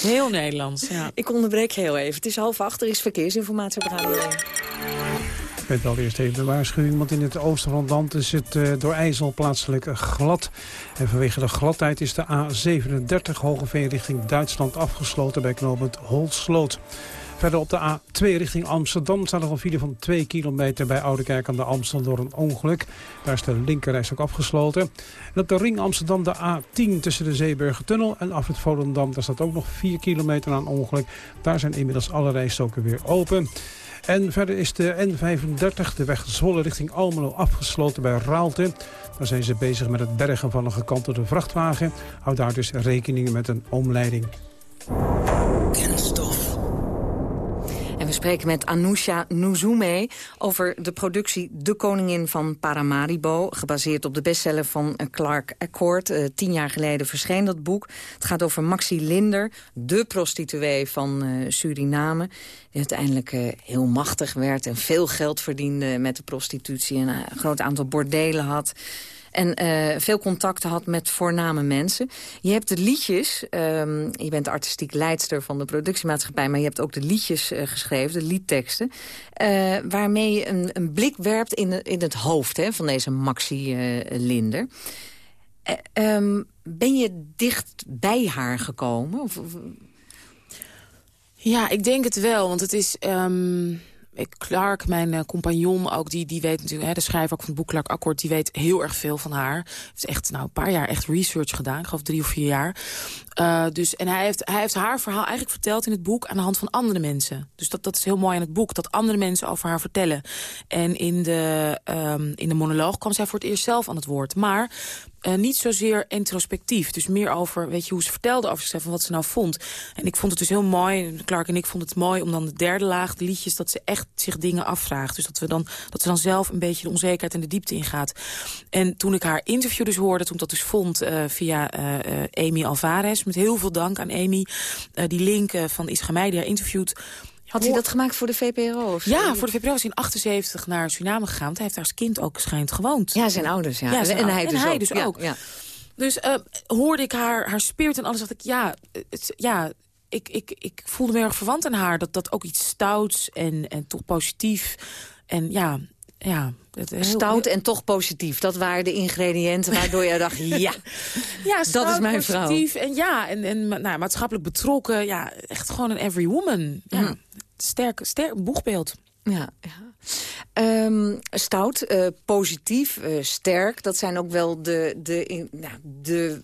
Heel Nederlands, ja. Ik onderbreek heel even. Het is half acht, er is verkeersinformatie op Radio 1. Met allereerst even de waarschuwing, want in het oosten van het land is het uh, door IJssel plaatselijk glad. En vanwege de gladheid is de A37 Hogeveen richting Duitsland afgesloten bij knooppunt Holsloot. Verder op de A2 richting Amsterdam staat nog een file van 2 kilometer bij Oudekerk aan de Amstel door een ongeluk. Daar is de linkerreis ook afgesloten. En op de ring Amsterdam de A10 tussen de Zeeburgertunnel en af het Volendam. Daar staat ook nog 4 kilometer aan ongeluk. Daar zijn inmiddels alle rijstoken weer open. En verder is de N35, de weg Zwolle richting Almelo, afgesloten bij Raalte. Daar zijn ze bezig met het bergen van een gekantelde vrachtwagen. Houd daar dus rekening met een omleiding. Spreken met Anousha Nuzume over de productie De Koningin van Paramaribo. Gebaseerd op de bestseller van Clark Accord. Uh, tien jaar geleden verscheen dat boek. Het gaat over Maxi Linder, de prostituee van uh, Suriname. Die uiteindelijk uh, heel machtig werd en veel geld verdiende met de prostitutie. En een groot aantal bordelen had. En uh, veel contacten had met voorname mensen. Je hebt de liedjes, um, je bent artistiek leidster van de productiemaatschappij... maar je hebt ook de liedjes uh, geschreven, de liedteksten... Uh, waarmee je een, een, blik werpt in, de, in het hoofd hè, van deze Maxi Linder. Um, ben je dicht bij haar gekomen? Of. Ja, ik denk het wel, want het is... Um Clark, mijn uh, compagnon ook, die, die weet natuurlijk... Hè, de schrijver ook van het boek Clark Akkoord, die weet heel erg veel van haar. heeft echt nou, een paar jaar echt research gedaan. Ik geloof drie of vier jaar. Uh, dus, en hij heeft, hij heeft haar verhaal eigenlijk verteld in het boek aan de hand van andere mensen. Dus dat, dat is heel mooi in het boek, dat andere mensen over haar vertellen. En in de, um, in de monoloog kwam zij voor het eerst zelf aan het woord. Maar uh, niet zozeer introspectief. Dus meer over weet je, hoe ze vertelde over zichzelf en wat ze nou vond. En ik vond het dus heel mooi, Clark en ik vonden het mooi... om dan de derde laag, de liedjes, dat ze echt zich dingen afvraagt. Dus dat, we dan, dat ze dan zelf een beetje de onzekerheid en de diepte ingaat. En toen ik haar interview dus hoorde, toen dat dus vond... Uh, via Amy Alvarez, met heel veel dank aan Amy... die link van Isgamij die haar interviewt... Had hij dat gemaakt voor de VPRO? Of ja, voor de VPRO is in 78 naar Suriname gegaan. Hij heeft daar als kind ook schijnt gewoond. Ja, zijn ouders, ja. ja en, hij dus hij ook. Dus, ook. Ja, Dus uh, hoorde ik haar, haar spirit en alles, dacht ik, ja, het, ja ik, ik, ik voelde me erg verwant aan haar. Dat dat ook iets stouts en, en toch positief. En ja, ja, Stout en toch positief. Dat waren de ingrediënten waardoor je dacht, ja, ja dat is mijn vrouw. positief en ja, en, en nou, maatschappelijk betrokken. Ja, echt gewoon een every woman. Ja, mm. sterk, sterk boegbeeld. Ja, ja. Um, stout, uh, positief, uh, sterk. Dat zijn ook wel de, de, in, nou, de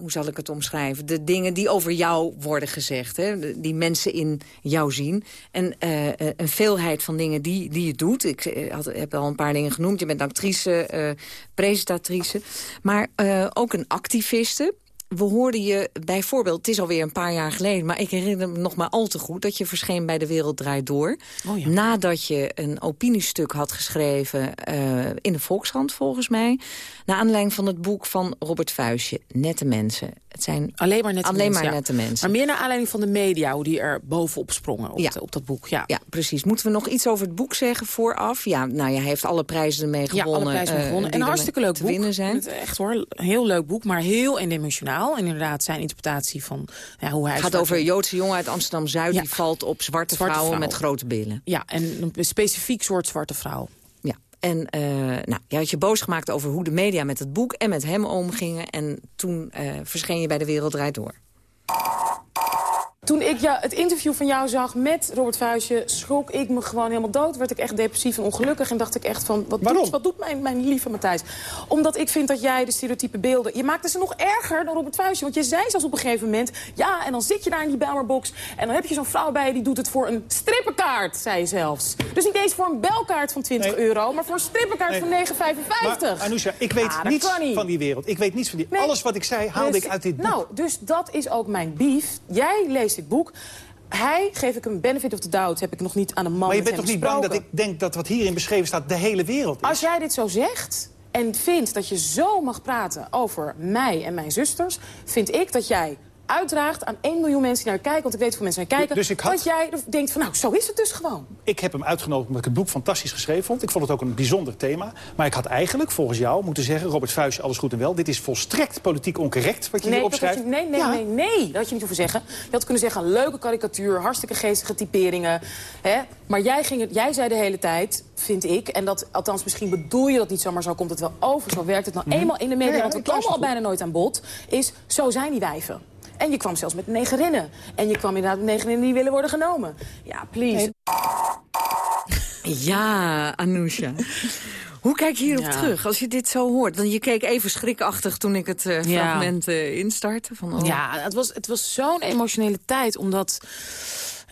hoe zal ik het omschrijven? De dingen die over jou worden gezegd. Hè? Die mensen in jou zien. En uh, een veelheid van dingen die, die je doet. Ik eh, heb al een paar dingen genoemd. Je bent actrice, presentatrice. Maar ook een activiste we hoorden je bijvoorbeeld, het is alweer een paar jaar geleden... maar ik herinner me nog maar al te goed dat je verscheen bij De Wereld Draait Door. Oh ja. Nadat je een opiniestuk had geschreven uh, in de Volkskrant, volgens mij. Naar aanleiding van het boek van Robert Vuistje, Nette Mensen. Het zijn alleen maar nette, alleen mensen, maar nette mensen. Maar meer naar aanleiding van de media, hoe die er bovenop sprongen op, ja. op dat boek. Ja. ja, precies. Moeten we nog iets over het boek zeggen vooraf? Ja, nou, hij heeft alle prijzen ermee gewonnen. Ja, alle prijzen uh, gewonnen. En een hartstikke leuk boek. Winnen zijn. Het, echt hoor, heel leuk boek, maar heel eendimensionaal. En inderdaad zijn interpretatie van ja, hoe hij... Het gaat over een Joodse jongen uit Amsterdam-Zuid... die valt op zwarte, zwarte vrouwen, met grote billen. Ja, en een specifiek soort zwarte vrouw. En uh, nou, je had je boos gemaakt over hoe de media met het boek... en met hem omgingen. En toen uh, verscheen je bij De Wereld Draait Door. Toen ik ja, het interview van jou zag met Robert Vuijsje... schrok ik me gewoon helemaal dood. Werd ik echt depressief en ongelukkig. En dacht ik echt van, wat doet, wat doet mijn, mijn lieve Matthijs? Omdat ik vind dat jij de stereotype beelden... Je maakte ze nog erger dan Robert Vuijsje. Want je zei zelfs op een gegeven moment... Ja, en dan zit je daar in die Belmerbox... en dan heb je zo'n vrouw bij je die doet het voor een strippenkaart, zei je zelfs. Dus niet eens voor een belkaart van 20 nee. euro... maar voor een strippenkaart nee. van 9,55. Maar, Anousha, ik weet ah, niets van die wereld. Ik weet niets van die... Nee. Alles wat ik zei, haalde dus, ik uit dit boek. Nou, dus dat is ook mijn beef. Jij leest boek. Hij, geef ik een benefit of the doubt, heb ik nog niet aan een man Maar je bent toch niet bang dat ik denk dat wat hierin beschreven staat de hele wereld is? Als jij dit zo zegt en vindt dat je zo mag praten over mij en mijn zusters... vind ik dat jij uitdraagt aan 1 miljoen mensen die naar kijken... want ik weet hoeveel mensen naar kijken... Dus ik had... dat jij denkt van, nou, zo is het dus gewoon. Ik heb hem uitgenodigd omdat ik het boek fantastisch geschreven vond. Ik vond het ook een bijzonder thema. Maar ik had eigenlijk, volgens jou, moeten zeggen... Robert Vuijs, alles goed en wel. Dit is volstrekt politiek oncorrect wat je nee, hier opschrijft. Je, nee, nee, ja. nee, nee. Dat had je niet hoeven zeggen. Je had kunnen zeggen, leuke karikatuur, hartstikke geestige typeringen. Hè? Maar jij, ging het, jij zei de hele tijd, vind ik... en dat, althans, misschien bedoel je dat niet zo... maar zo komt het wel over, zo werkt het nou eenmaal in de media... Ja, want we komen al bijna nooit aan bod... is, zo zijn die wijven. En je kwam zelfs met negerinnen. En je kwam inderdaad met negerinnen die willen worden genomen. Ja, please. Ja, Anousha. Hoe kijk je hierop ja. terug als je dit zo hoort? Want je keek even schrikachtig toen ik het uh, ja. fragment uh, instartte. Van, oh. Ja, het was, het was zo'n emotionele tijd, omdat...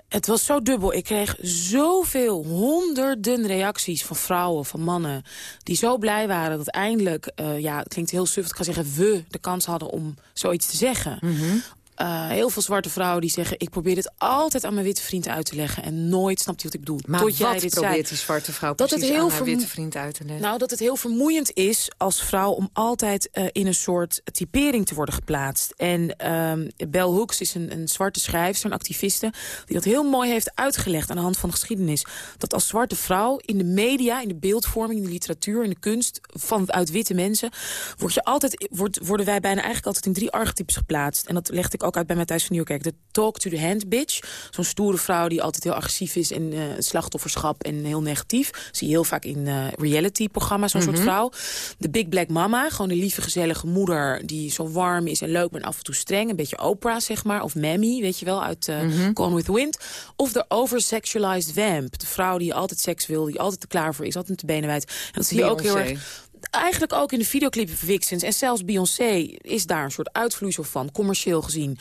Het was zo dubbel. Ik kreeg zoveel, honderden reacties van vrouwen, van mannen... die zo blij waren dat eindelijk, uh, ja, het klinkt heel suf... ik ga zeggen, we de kans hadden om zoiets te zeggen. Mm -hmm. Uh, heel veel zwarte vrouwen die zeggen... ik probeer dit altijd aan mijn witte vriend uit te leggen... en nooit snapt hij wat ik doe. Maar Tot wat jij dit probeert zei. die zwarte vrouw dat het heel aan haar witte vriend uit te leggen? Nou, dat het heel vermoeiend is als vrouw... om altijd uh, in een soort typering te worden geplaatst. En um, Bell Hooks is een, een zwarte schrijfster, een activiste... die dat heel mooi heeft uitgelegd aan de hand van de geschiedenis. Dat als zwarte vrouw in de media, in de beeldvorming... in de literatuur, in de kunst, vanuit witte mensen... Word je altijd, wordt, worden wij bijna eigenlijk altijd in drie archetypes geplaatst. En dat legde ik ook uit bij Matthijs van Nieuwkerk. De talk to the hand bitch. Zo'n stoere vrouw die altijd heel agressief is in uh, slachtofferschap en heel negatief. Zie je heel vaak in uh, reality-programma's, zo'n mm -hmm. soort vrouw. De big black mama, gewoon een lieve gezellige moeder... die zo warm is en leuk, maar af en toe streng. Een beetje Oprah, zeg maar. Of Mammy, weet je wel, uit uh, mm -hmm. Gone with the Wind. Of de oversexualized vamp. De vrouw die altijd seks wil, die altijd er klaar voor is. Altijd met de benen wijd. En dat zie je ook heel erg eigenlijk ook in de videoclip Vixens en zelfs Beyoncé is daar een soort uitvloeisel van, commercieel gezien.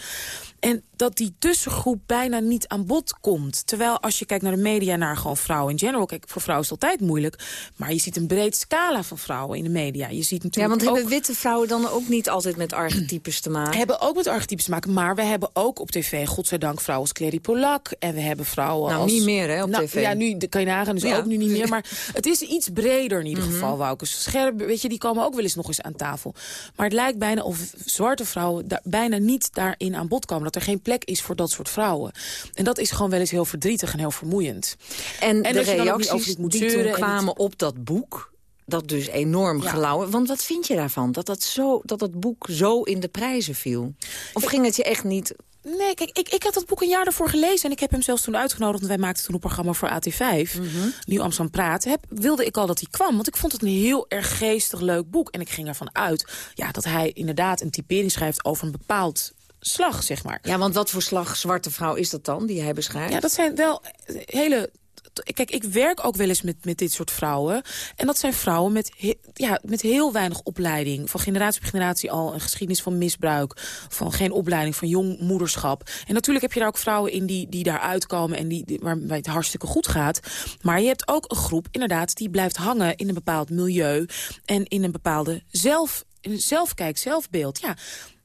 En dat die tussengroep bijna niet aan bod komt. Terwijl als je kijkt naar de media, naar gewoon vrouwen in general... kijk, voor vrouwen is het altijd moeilijk. Maar je ziet een breed scala van vrouwen in de media. Je ziet natuurlijk ja, want hebben witte vrouwen dan ook niet altijd met archetypes te maken? Hebben ook met archetypes te maken. Maar we hebben ook op tv, godzijdank, vrouwen als Clary Polak. En we hebben vrouwen nou, als... niet meer, hè, op nou, tv. Ja, nu kan je nagaan, dus ja. ook nu niet meer. Maar het is iets breder in ieder Mhm. geval, mm -hmm. Wouke. Scherp, weet je, die komen ook wel eens nog eens aan tafel. Maar het lijkt bijna of zwarte vrouwen daar, bijna niet daarin aan bod komen. Dat er geen plek is voor dat soort vrouwen. En dat is gewoon wel eens heel verdrietig en heel vermoeiend. En, en de reacties die toen kwamen op dat boek dat dus enorm ja. gelauwen. Want wat vind je daarvan? Dat dat, zo, dat dat boek zo in de prijzen viel? Of ging het je echt niet Nee, kijk, ik, ik had dat boek een jaar ervoor gelezen... en ik heb hem zelfs toen uitgenodigd... want wij maakten toen een programma voor AT5, Mhm. Nieuw Amsterdam Praat... Heb, wilde ik al dat hij kwam, want ik vond het een heel erg geestig leuk boek. En ik ging ervan uit ja, dat hij inderdaad een typering schrijft... over een bepaald slag, zeg maar. Ja, want wat voor slag zwarte vrouw is dat dan, die hij beschrijft? Ja, dat zijn wel hele... Kijk, ik werk ook wel eens met, met dit soort vrouwen. En dat zijn vrouwen met, he- ja, met heel weinig opleiding. Van generatie op generatie al een geschiedenis van misbruik. Van geen opleiding, van jong moederschap. En natuurlijk heb je daar ook vrouwen in die, die daar uitkomen... en die, die, waarbij het hartstikke goed gaat. Maar je hebt ook een groep, inderdaad, die blijft hangen in een bepaald milieu... en in een bepaalde zelf, in een zelfkijk, zelfbeeld. Ja,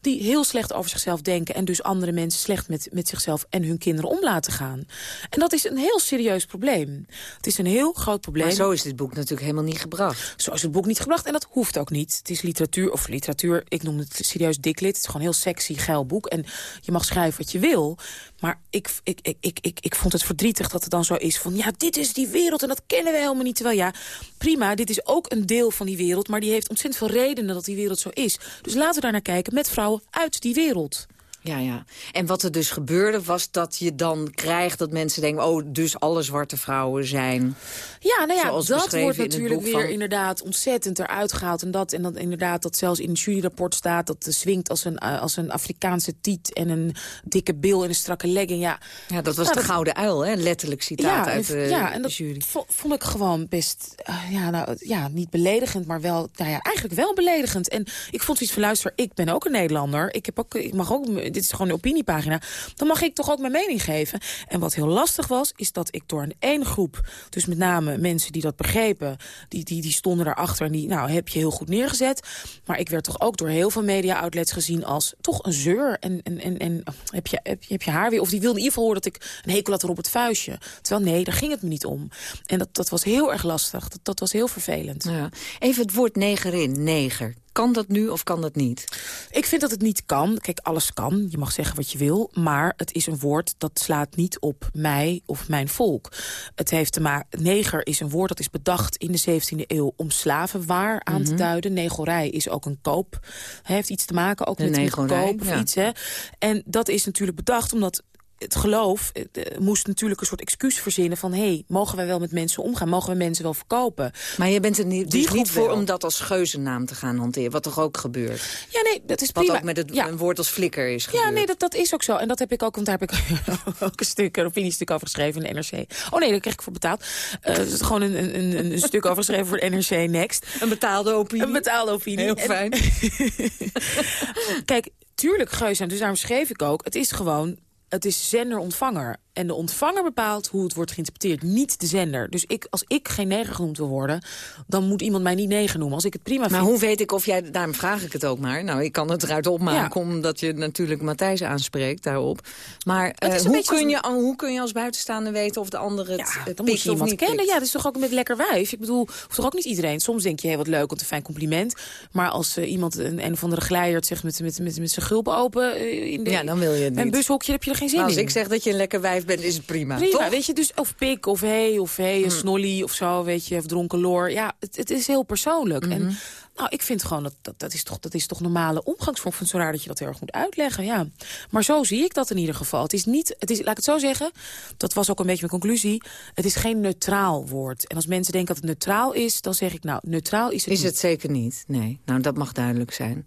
die heel slecht over zichzelf denken... en dus andere mensen slecht met, met zichzelf en hun kinderen om laten gaan. En dat is een heel serieus probleem. Het is een heel groot probleem. Maar zo is dit boek natuurlijk helemaal niet gebracht. Zo is het boek niet gebracht en dat hoeft ook niet. Het is literatuur, of literatuur, ik noem het serieus diklit. Het is gewoon een heel sexy, geil boek. En je mag schrijven wat je wil. Maar ik, ik, ik, ik, ik, ik vond het verdrietig dat het dan zo is van... ja, dit is die wereld en dat kennen we helemaal niet. Terwijl ja, prima, dit is ook een deel van die wereld... maar die heeft ontzettend veel redenen dat die wereld zo is. Dus laten we daar naar kijken met vrouwen uit die wereld. Ja, ja. En wat er dus gebeurde was dat je dan krijgt dat mensen denken... oh, dus alle zwarte vrouwen zijn... Ja, nou ja, Zoals dat wordt natuurlijk weer van- inderdaad ontzettend eruit gehaald. En dat, en dat inderdaad dat zelfs in het juryrapport staat... dat zwingt als een, eh, als een Afrikaanse tiet en een dikke bil en een strakke legging. Ja, Ja, dat was Nou, de Gouden Uil, hè? Letterlijk citaat uit de, ja, en dat jury. vo- vond ik gewoon best, eh, ja, nou, ja, niet beledigend, maar wel, nou ja, eigenlijk wel beledigend. En ik vond iets van, luister, ik ben ook een Nederlander. Ik, heb ook, ik mag ook, dit is gewoon een opiniepagina. Dan mag ik toch ook mijn mening geven. En wat heel lastig was, is dat ik door een één groep, dus met name mensen die dat begrepen, die, die, die stonden daarachter en die, nou, heb je heel goed neergezet. Maar ik werd toch ook door heel veel media-outlets gezien als toch een zeur. En, en, en, en heb, je, heb, heb je haar weer? Of die wilde in ieder geval horen dat ik een hekel had op het vuistje. Terwijl nee, daar ging het me niet om. En dat, dat was heel erg lastig. Dat, dat was heel vervelend. Ja. Even het woord negerin, neger. Kan dat nu of kan dat niet? Ik vind dat het niet kan. Kijk, alles kan. Je mag zeggen wat je wil. Maar het is een woord dat slaat niet op mij of mijn volk. Het heeft te maken... Neger is een woord dat is bedacht in de 17e eeuw... om slavenwaar aan te Mhm. duiden. Negorij is ook een koop. Heeft iets te maken ook De met, negorij, koop of ja. iets. Hè? En dat is natuurlijk bedacht omdat het geloof eh, moest natuurlijk een soort excuus verzinnen van... hé, hey, mogen wij wel met mensen omgaan? Mogen we mensen wel verkopen? Maar je bent er niet, Die dus niet voor wel. om dat als geuzennaam te gaan hanteren. Wat toch ook gebeurt? Ja, nee, dat is Wat prima. ook met het, Ja. een woord als flikker is gebeurd. Ja, nee, dat, dat is ook zo. En dat heb ik ook, want daar heb ik ook een stuk, een opiniestuk over geschreven in de NRC. Oh nee, daar kreeg ik voor betaald. Is gewoon een, een, een, een stuk over geschreven voor de NRC Next. Een betaalde opinie. Een betaalde opinie. Heel En- fijn. Kijk, tuurlijk geuzen, dus daarom schreef ik ook... het is gewoon, het is zender-ontvanger. En de ontvanger bepaalt hoe het wordt geïnterpreteerd, niet de zender. Dus ik, als ik geen neger genoemd wil worden... dan moet iemand mij niet neger noemen. Als ik het prima Maar vind... hoe weet ik of jij... Daarom vraag ik het ook maar. Nou, ik kan het eruit opmaken, omdat je natuurlijk Matthijs aanspreekt daarop. Maar eh, hoe, kun als je, hoe kun je als buitenstaander weten of de ander het, het Dan pikt moet je of iemand niet kennen. pikt? Ja, dat is toch ook met lekker wijf. Ik bedoel, hoeft toch ook niet iedereen. Soms denk je, hé, wat leuk, want een fijn compliment. Maar als eh, iemand een, een of andere glijert zegt met, met, met, met zijn gulpen open... eh, in de, Ja, dan wil je het Een bushokje, heb je er geen zin Maar als in. ik zeg dat je een lekker wijf bent, is het prima, Prima, toch? weet je, dus of pik, of hey, of hey, een Mm. snolly, of zo, weet je, of dronken loor. Ja, het, het is heel persoonlijk. Mhm. En nou, ik vind gewoon dat, dat, dat, is toch, dat is toch normale omgangsvorm. Ik vind het zo raar dat je dat heel erg moet uitleggen, ja. Maar zo zie ik dat in ieder geval. Het is niet, het is, laat ik het zo zeggen, dat was ook een beetje mijn conclusie. Het is geen neutraal woord. En als mensen denken dat het neutraal is, dan zeg ik, nou, neutraal is het Is niet. het zeker niet, nee. Nou, dat mag duidelijk zijn.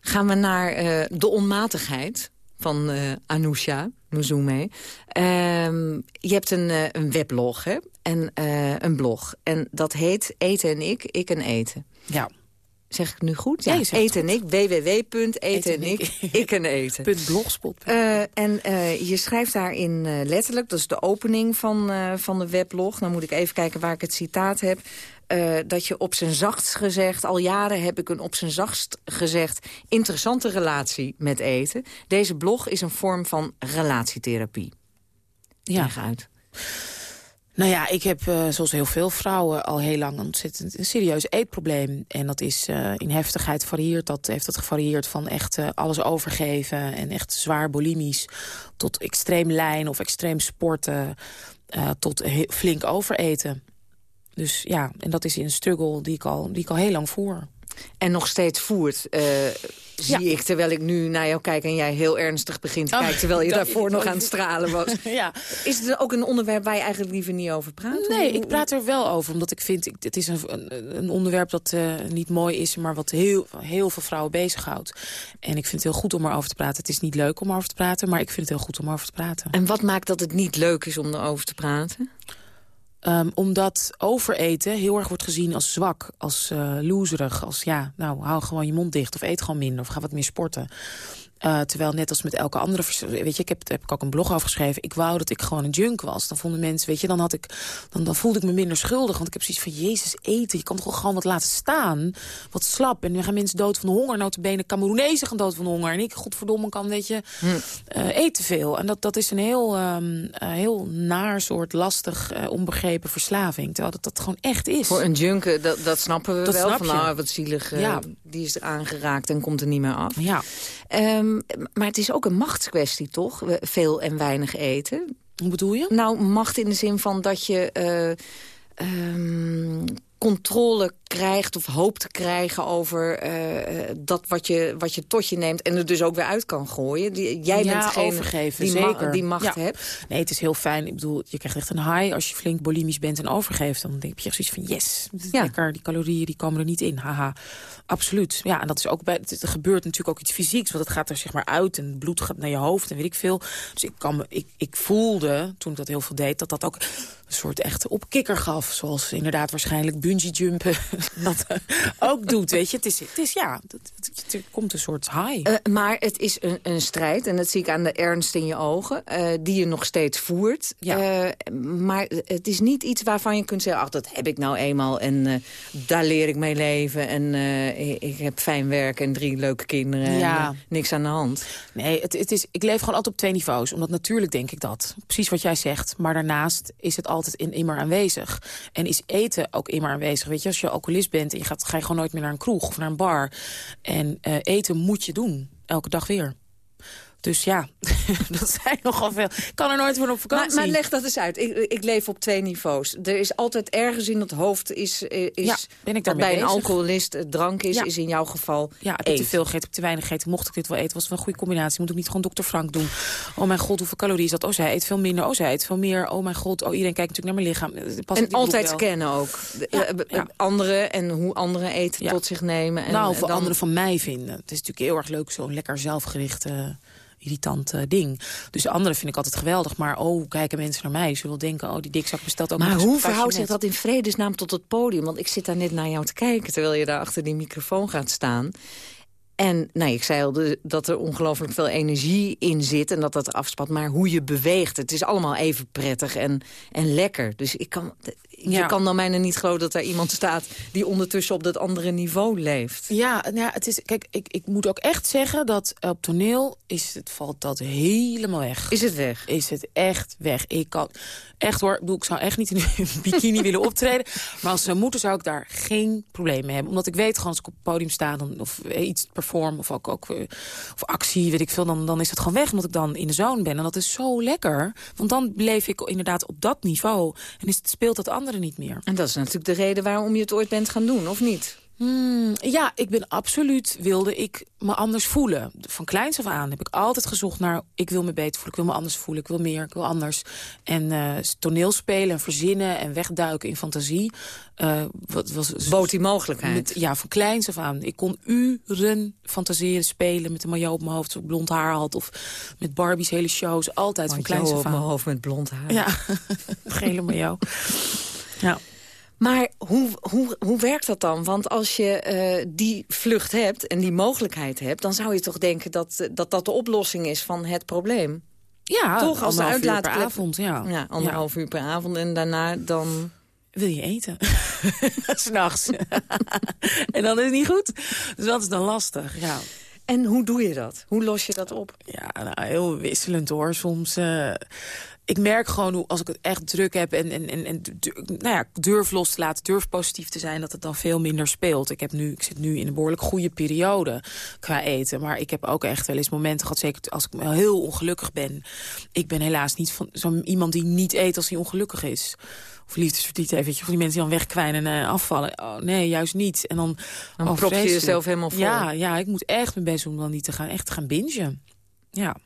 Gaan we naar eh, de onmatigheid van eh Anousha Muzume. Ehm, je hebt een, eh, een weblog, hè? En eh, een blog. En dat heet Eten en ik, ik en eten. Ja. Zeg ik het nu goed? Ja, Ja, je eten en ik, www.eten en ik, ik en eten. Blogspot. Eh, en je schrijft daarin eh, letterlijk, dat is de opening van, van de weblog. Dan moet ik even kijken waar ik het citaat heb. Eh, dat je op zijn zachtst gezegd, al jaren heb ik een op zijn zachtst gezegd... interessante relatie met eten. Deze blog is een vorm van relatietherapie. Ja. Leg uit. Nou ja, ik heb eh, zoals heel veel vrouwen al heel lang ontzettend een serieus eetprobleem. En dat is eh, in heftigheid varieert. Dat heeft het gevarieerd van echt alles overgeven en echt zwaar bulimisch. Tot extreem lijn of extreem sporten. tot flink overeten. Dus ja, en dat is een struggle die ik al, die ik al heel lang voer. En nog steeds voert, uh, zie ik, terwijl ik nu naar jou kijk... en jij heel ernstig begint te oh, kijken... terwijl je daarvoor nog aan het stralen was. ja. Is het ook een onderwerp waar je eigenlijk liever niet over praat? Nee, ik praat er wel over, omdat ik vind... het is een, een onderwerp dat uh, niet mooi is... maar wat heel, heel veel vrouwen bezighoudt. En ik vind het heel goed om erover te praten. Het is niet leuk om erover te praten, maar ik vind het heel goed om erover te praten. En wat maakt dat het niet leuk is om erover te praten? Um, omdat overeten heel erg wordt gezien als zwak, als uh, loserig. Als ja, nou, hou gewoon je mond dicht of eet gewoon minder of ga wat meer sporten. Uh, terwijl net als met elke andere... Weet je, ik heb, heb ik ook een blog over geschreven. Ik wou dat ik gewoon een junk was. Dan vonden mensen, weet je, dan, had ik, dan, dan voelde ik me minder schuldig. Want ik heb zoiets van, jezus, eten. Je kan toch gewoon wat laten staan. Wat slap. En nu gaan mensen dood van de honger. Notabene Cameroenezen gaan dood van de honger. En ik, godverdomme, kan, weet je, hm. uh, eten veel. En dat, dat is een heel, um, uh, heel naar soort lastig, onbegrepen verslaving. Terwijl dat, dat gewoon echt is. Voor een junk, dat, dat snappen we dat wel. Van, nou, wat zielig, ja. die is er aangeraakt en komt er niet meer af. Ja. Um, maar het is ook een machtskwestie, toch? Veel en weinig eten. Hoe bedoel je? Nou, macht in de zin van dat je... Uh, um, controle krijgt of hoopt te krijgen over uh, dat wat je, wat je tot je neemt... en er dus ook weer uit kan gooien. Die, jij ja, bent overgeven, die, zeker. die macht hebt. Nee, het is heel fijn. Ik bedoel, je krijgt echt een high als je flink bulimisch bent en overgeeft. Dan denk je echt zoiets van, yes, ja. lekker. Die calorieën die komen er niet in, haha. Absoluut. Ja, en dat is ook bij, het, er gebeurt natuurlijk ook iets fysieks. Want het gaat er zeg maar uit en het bloed gaat naar je hoofd en weet ik veel. Dus ik, kan, ik, ik voelde, toen ik dat heel veel deed... dat dat ook een soort echte opkikker gaf. Zoals inderdaad waarschijnlijk bungee jumpen dat eh, ook doet. Weet je, het is, het is ja, het, er komt een soort high. Uh, maar het is een, een strijd, en dat zie ik aan de ernst in je ogen, uh, die je nog steeds voert. Ja. maar het is niet iets waarvan je kunt zeggen, ach, dat heb ik nou eenmaal en daar leer ik mee leven. En ik heb fijn werk en drie leuke kinderen ja. en niks aan de hand. Nee, het, het is, ik leef gewoon altijd op twee niveaus. Omdat natuurlijk denk ik dat. Precies wat jij zegt. Maar daarnaast is het altijd in, immer aanwezig. En is eten ook immer aanwezig. Weet je, als je alcoholist bent en je gaat, ga je gewoon nooit meer naar een kroeg of naar een bar. En uh, eten moet je doen. Elke dag weer. Dus ja, dat zijn nogal veel. Ik kan er nooit meer op vakantie. Maar, maar leg dat eens uit. Ik, ik, leef op twee niveaus. Er is altijd ergens in het hoofd... Is, is ja, ben ik bij bezig. een alcoholist drank is, is in jouw geval Ja, heb ik te veel gegeten, heb ik te weinig gegeten. Mocht ik dit wel eten, was het wel een goede combinatie. Moet ik niet gewoon dokter Frank doen. Oh mijn god, hoeveel calorieën is dat? Oh, zij eet veel minder. Oh, zij eet veel meer. Oh mijn god, oh, iedereen kijkt natuurlijk naar mijn lichaam. Pas en altijd scannen ook. Ja, Anderen en hoe anderen eten tot zich nemen. En, nou, voor anderen van mij vinden. Het is natuurlijk heel erg leuk, zo'n lekker zelfgerichte irritant uh, ding. Dus de andere vind ik altijd geweldig. Maar oh, kijken mensen naar mij. Ze willen denken, oh, die dikzak bestelt ook Maar hoe verhoudt zich dat in vredesnaam tot het podium? Want ik zit daar net naar jou te kijken... terwijl je daar achter die microfoon gaat staan. En nou, ik zei al dat er ongelooflijk veel energie in zit en dat dat afspat. Maar hoe je beweegt, het is allemaal even prettig en, en lekker. Dus ik kan, je kan dan mijne niet geloven dat er iemand staat... die ondertussen op dat andere niveau leeft. Ja, nou ja het is, kijk, ik, ik moet ook echt zeggen dat op toneel is het, valt dat helemaal weg. Is het weg? Is het echt weg. Ik kan, echt hoor, ik zou echt niet in een bikini willen optreden. Maar als ze moeten zou ik daar geen probleem mee hebben. Omdat ik weet gewoon als ik op het podium sta... Dan, of iets perform of ook, ook of actie, weet ik veel... Dan, dan is het gewoon weg omdat ik dan in de zone ben. En dat is zo lekker. Want dan leef ik inderdaad op dat niveau. En is, speelt dat niet meer. En dat is natuurlijk de reden waarom je het ooit bent gaan doen, of niet? Hmm, ja, ik ben absoluut, wilde ik me anders voelen. Van kleins af aan heb ik altijd gezocht naar... ik wil me beter voelen, ik wil me anders voelen, ik wil meer, ik wil anders. En uh, toneelspelen en verzinnen en wegduiken in fantasie. Uh, wat, was, Bood die mogelijkheid? Met, ja, van kleins af aan. Ik kon uren fantaseren, spelen met een maillot op mijn hoofd... zo blond haar had, of met Barbies hele shows. Altijd van kleins af aan. op mijn hoofd met blond haar. Ja, gele maillot. Ja. Maar hoe, hoe, hoe werkt dat dan? Want als je uh, die vlucht hebt en die mogelijkheid hebt... dan zou je toch denken dat dat, dat de oplossing is van het probleem? Ja, toch als de uur per avond. Ja, ja anderhalf uur per avond en daarna dan... Wil je eten? S'nachts. en dan is het niet goed. Dus dat is dan lastig, ja. En hoe doe je dat? Hoe los je dat op? Ja, nou, heel wisselend hoor. Soms... Uh, ik merk gewoon hoe als ik het echt druk heb en, en, en, en nou ja, durf los te laten, durf positief te zijn, dat het dan veel minder speelt. Ik, heb nu, ik zit nu in een behoorlijk goede periode qua eten. Maar ik heb ook echt wel eens momenten gehad, zeker als ik heel ongelukkig ben. Ik ben helaas niet van zo'n iemand die niet eet als hij ongelukkig is of liefdesverdriet. Weet je, of die mensen die dan wegkwijnen en uh, afvallen. Oh, nee, juist niet. En dan, dan oh, prop je jezelf helemaal vol. Ja, ja, ik moet echt mijn best doen om dan niet te gaan, echt te gaan bingen. Ja.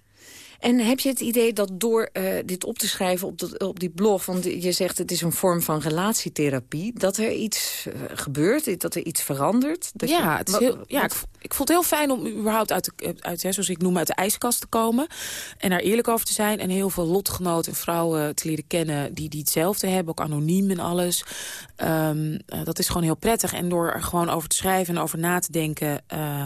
En heb je het idee dat door uh, dit op te schrijven op, dat, op die blog... want je zegt het is een vorm van relatietherapie... dat er iets uh, gebeurt, dat er iets verandert? Dat ja, het is heel, ja ik, ik vond het heel fijn om überhaupt uit, de, uit hè, zoals ik noem, uit de ijskast te komen... en daar eerlijk over te zijn en heel veel lotgenoten en vrouwen te leren kennen... die, die hetzelfde hebben, ook anoniem en alles. Um, uh, dat is gewoon heel prettig. En door er gewoon over te schrijven en over na te denken... Uh,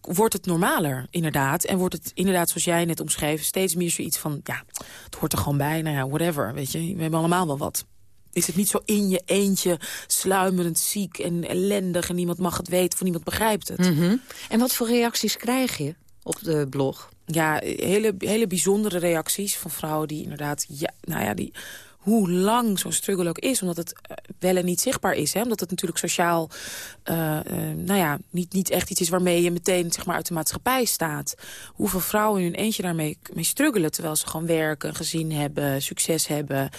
wordt het normaler, inderdaad. En wordt het inderdaad, zoals jij net omschreef... steeds meer zoiets van, ja, het hoort er gewoon bij. Nou ja, whatever, weet je. We hebben allemaal wel wat. Is het niet zo in je eentje, sluimerend ziek en ellendig... en niemand mag het weten of niemand begrijpt het. Mm -hmm. En wat voor reacties krijg je op de blog? Ja, hele, hele bijzondere reacties van vrouwen die inderdaad... Ja, nou ja, die hoe lang zo'n struggle ook is. Omdat het uh, wel en niet zichtbaar is. Hè? Omdat het natuurlijk sociaal uh, uh, nou ja, niet, niet echt iets is waarmee je meteen zeg maar, uit de maatschappij staat. Hoeveel vrouwen in hun eentje daarmee mee struggelen. Terwijl ze gewoon werken, gezin hebben, succes hebben.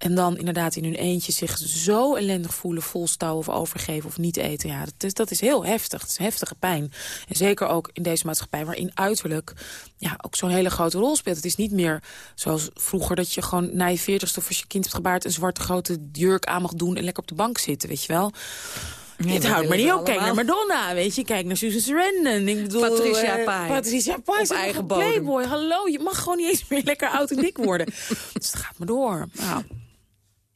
En dan inderdaad in hun eentje zich zo ellendig voelen... volstouwen of overgeven of niet eten. Ja, dat is, dat is heel heftig. Het is heftige pijn. En zeker ook in deze maatschappij waarin uiterlijk... ja, ook zo'n hele grote rol speelt. Het is niet meer zoals vroeger dat je gewoon na je veertigste... of als je kind hebt gebaard een zwarte grote jurk aan mag doen... en lekker op de bank zitten, weet je wel... Nee, het houdt maar niet op. Kijk naar Madonna, weet je. Kijk naar Susan Sarandon. Ik bedoel, Patricia uh, Pai. Patricia Pai. Op eigen Playboy. Hallo, je mag gewoon niet eens meer lekker oud en dik worden. dus het gaat maar door. Nou.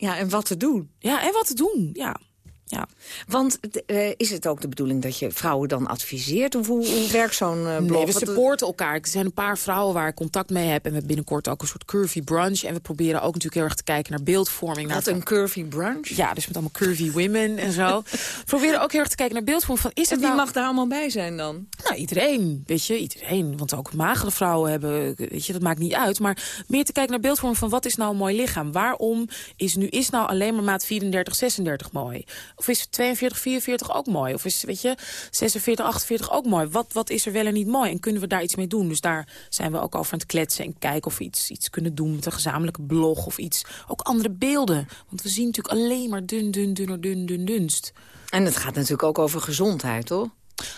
Ja, en wat te doen. Ja, en wat te doen, ja. Ja. Want uh, is het ook de bedoeling dat je vrouwen dan adviseert? Of hoe, hoe werkt zo'n uh, blog? Nee, we supporten elkaar. Er zijn een paar vrouwen waar ik contact mee heb. En we hebben binnenkort ook een soort curvy brunch. En we proberen ook natuurlijk heel erg te kijken naar beeldvorming. Wat een curvy brunch? Ja, dus met allemaal curvy women en zo. we proberen ook heel erg te kijken naar beeldvorming. Van, is en wie nou... mag daar allemaal bij zijn dan? Nou, iedereen. Weet je, iedereen. Want ook magere vrouwen hebben, weet je, dat maakt niet uit. Maar meer te kijken naar beeldvorming van wat is nou een mooi lichaam? Waarom is nu is nou alleen maar maat 34, 36 mooi? Of is 42 44 ook mooi? Of is, weet je, 46, 48 ook mooi? Wat, wat is er wel en niet mooi? En kunnen we daar iets mee doen? Dus daar zijn we ook over aan het kletsen en kijken of we iets, iets kunnen doen met een gezamenlijke blog of iets. Ook andere beelden. Want we zien natuurlijk alleen maar dun, dun, dunner, dun, dun, dunst. En het gaat natuurlijk ook over gezondheid, hoor.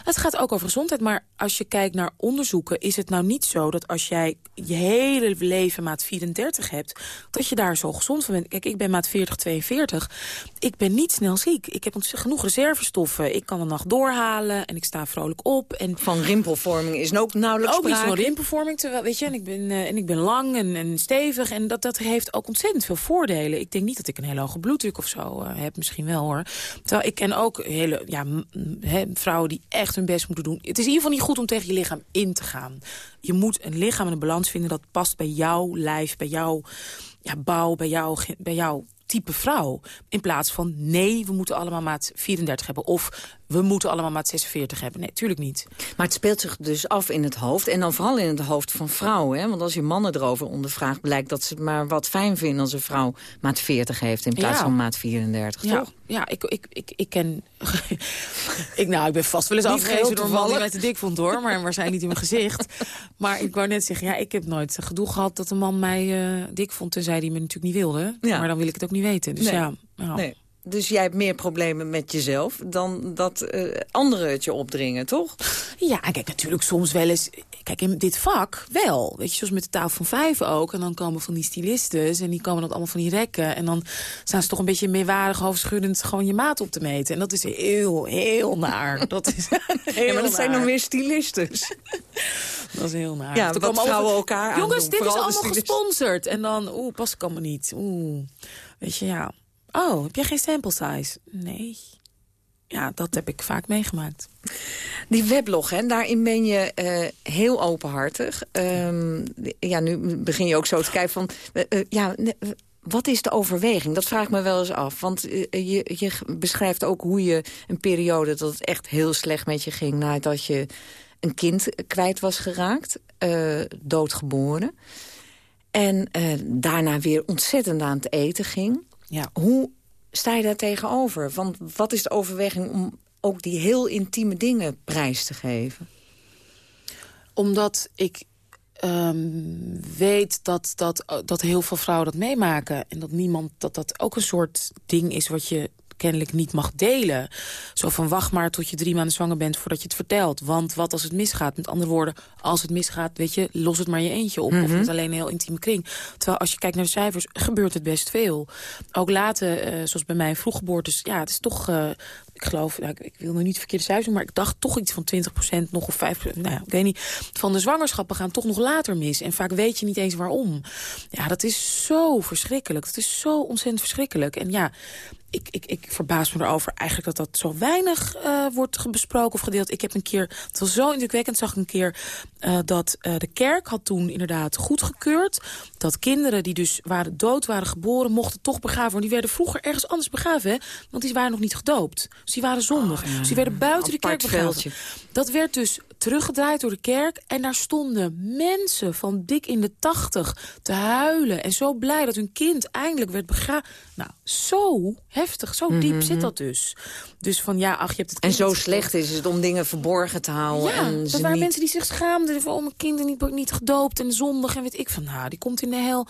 Het gaat ook over gezondheid, maar als je kijkt naar onderzoeken... is het nou niet zo dat als jij je hele leven maat 34 hebt... dat je daar zo gezond van bent. Kijk, ik ben maat 40, 42. Ik ben niet snel ziek. Ik heb genoeg reservestoffen. Ik kan de nacht doorhalen en ik sta vrolijk op. En van rimpelvorming is ook nauwelijks ook sprake. Ook niet van rimpelvorming, terwijl, weet je, en ik ben, uh, en ik ben lang en, en stevig. En dat, dat heeft ook ontzettend veel voordelen. Ik denk niet dat ik een hele hoge bloeddruk of zo uh, heb, misschien wel hoor. Terwijl ik ken ook hele ja, he, vrouwen die echt hun best moeten doen. Het is in ieder geval niet goed om tegen je lichaam in te gaan. Je moet een lichaam en een balans vinden dat past bij jouw lijf, bij jouw ja, bouw, bij, jou, bij jouw type vrouw. In plaats van nee, we moeten allemaal maat 34 hebben. Of we moeten allemaal maat 46 hebben. Nee, tuurlijk niet. Maar het speelt zich dus af in het hoofd. En dan vooral in het hoofd van vrouwen. Hè? Want als je mannen erover ondervraagt... blijkt dat ze het maar wat fijn vinden als een vrouw maat 40 heeft... in plaats ja. van maat 34, ja. toch? Ja, ik, ik, ik, ik ken... ik, nou, ik ben vast wel eens afgegeven door een man die mij te dik vond, hoor. Maar waarschijnlijk niet in mijn gezicht. Maar ik wou net zeggen, ja, ik heb nooit gedoe gehad... dat een man mij uh, dik vond, tenzij hij me natuurlijk niet wilde. Ja. Maar dan wil ik het ook niet weten. Dus nee. ja, ja. Nee. Dus jij hebt meer problemen met jezelf dan dat uh, anderen het je opdringen, toch? Ja, kijk, natuurlijk soms wel eens... Kijk, in dit vak wel. Weet je, zoals met de tafel van vijf ook. En dan komen van die stylistes en die komen dan allemaal van die rekken. En dan staan ze toch een beetje meewarig hoofdschuddend gewoon je maat op te meten. En dat is heel, heel naar. Dat is heel ja, maar dat zijn dan weer stylistes. dat is heel naar. Ja, dat vrouwen elkaar Jongens, dit is allemaal gesponsord. En dan, oeh, pas ik allemaal niet. Oeh, weet je, ja... Oh, heb jij geen sample size? Nee. Ja, dat heb ik vaak meegemaakt. Die weblog, hè, daarin ben je uh, heel openhartig. Um, ja, nu begin je ook zo te kijken van... Uh, ja, wat is de overweging? Dat vraag ik me wel eens af. Want je, je beschrijft ook hoe je een periode... dat het echt heel slecht met je ging... nadat je een kind kwijt was geraakt, doodgeboren... En daarna weer ontzettend aan het eten ging. Ja. Hoe sta je daar tegenover? Want wat is de overweging om ook die heel intieme dingen prijs te geven? Omdat ik um, weet dat, dat, dat heel veel vrouwen dat meemaken. En dat niemand dat dat ook een soort ding is wat je kennelijk niet mag delen. Zo van wacht maar tot je drie maanden zwanger bent voordat je het vertelt. Want wat als het misgaat? Met andere woorden, als het misgaat, weet je, los het maar je eentje op. Of Mhm. met alleen een heel intieme kring. Terwijl als je kijkt naar de cijfers, gebeurt het best veel. Ook later, eh, zoals bij mij vroeggeboortes, ja, het is toch... eh, ik geloof, nou, ik, ik wil nog niet verkeerde cijfers maar ik dacht toch iets van 20% nog of 5%, nou ja, ik weet niet... van de zwangerschappen gaan toch nog later mis. En vaak weet je niet eens waarom. Ja, dat is zo verschrikkelijk. Dat is zo ontzettend verschrikkelijk. En ja, ik, ik, ik verbaas me erover eigenlijk dat dat zo weinig eh, wordt besproken of gedeeld. Ik heb een keer, het was zo indrukwekkend, zag ik een keer eh, dat eh, de kerk had toen inderdaad goedgekeurd. Dat kinderen die dus waren, dood waren geboren, mochten toch begraven worden. Die werden vroeger ergens anders begraven, hè? want die waren nog niet gedoopt. Dus die waren zondig. Dus die werden buiten de kerk begraven. Dat werd dus teruggedraaid door de kerk. En daar stonden mensen van dik in de tachtig te huilen. En zo blij dat hun kind eindelijk werd begraven. Nou, zo heftig, zo diep Mhm. zit dat dus. Dus van ja, ach, je hebt het En zo slecht is het om dingen verborgen te houden. ja, en dat ze waren niet... mensen die zich schaamden van... oh, mijn kinderen niet, niet gedoopt en zondig en weet ik van... nou, die komt in de hel.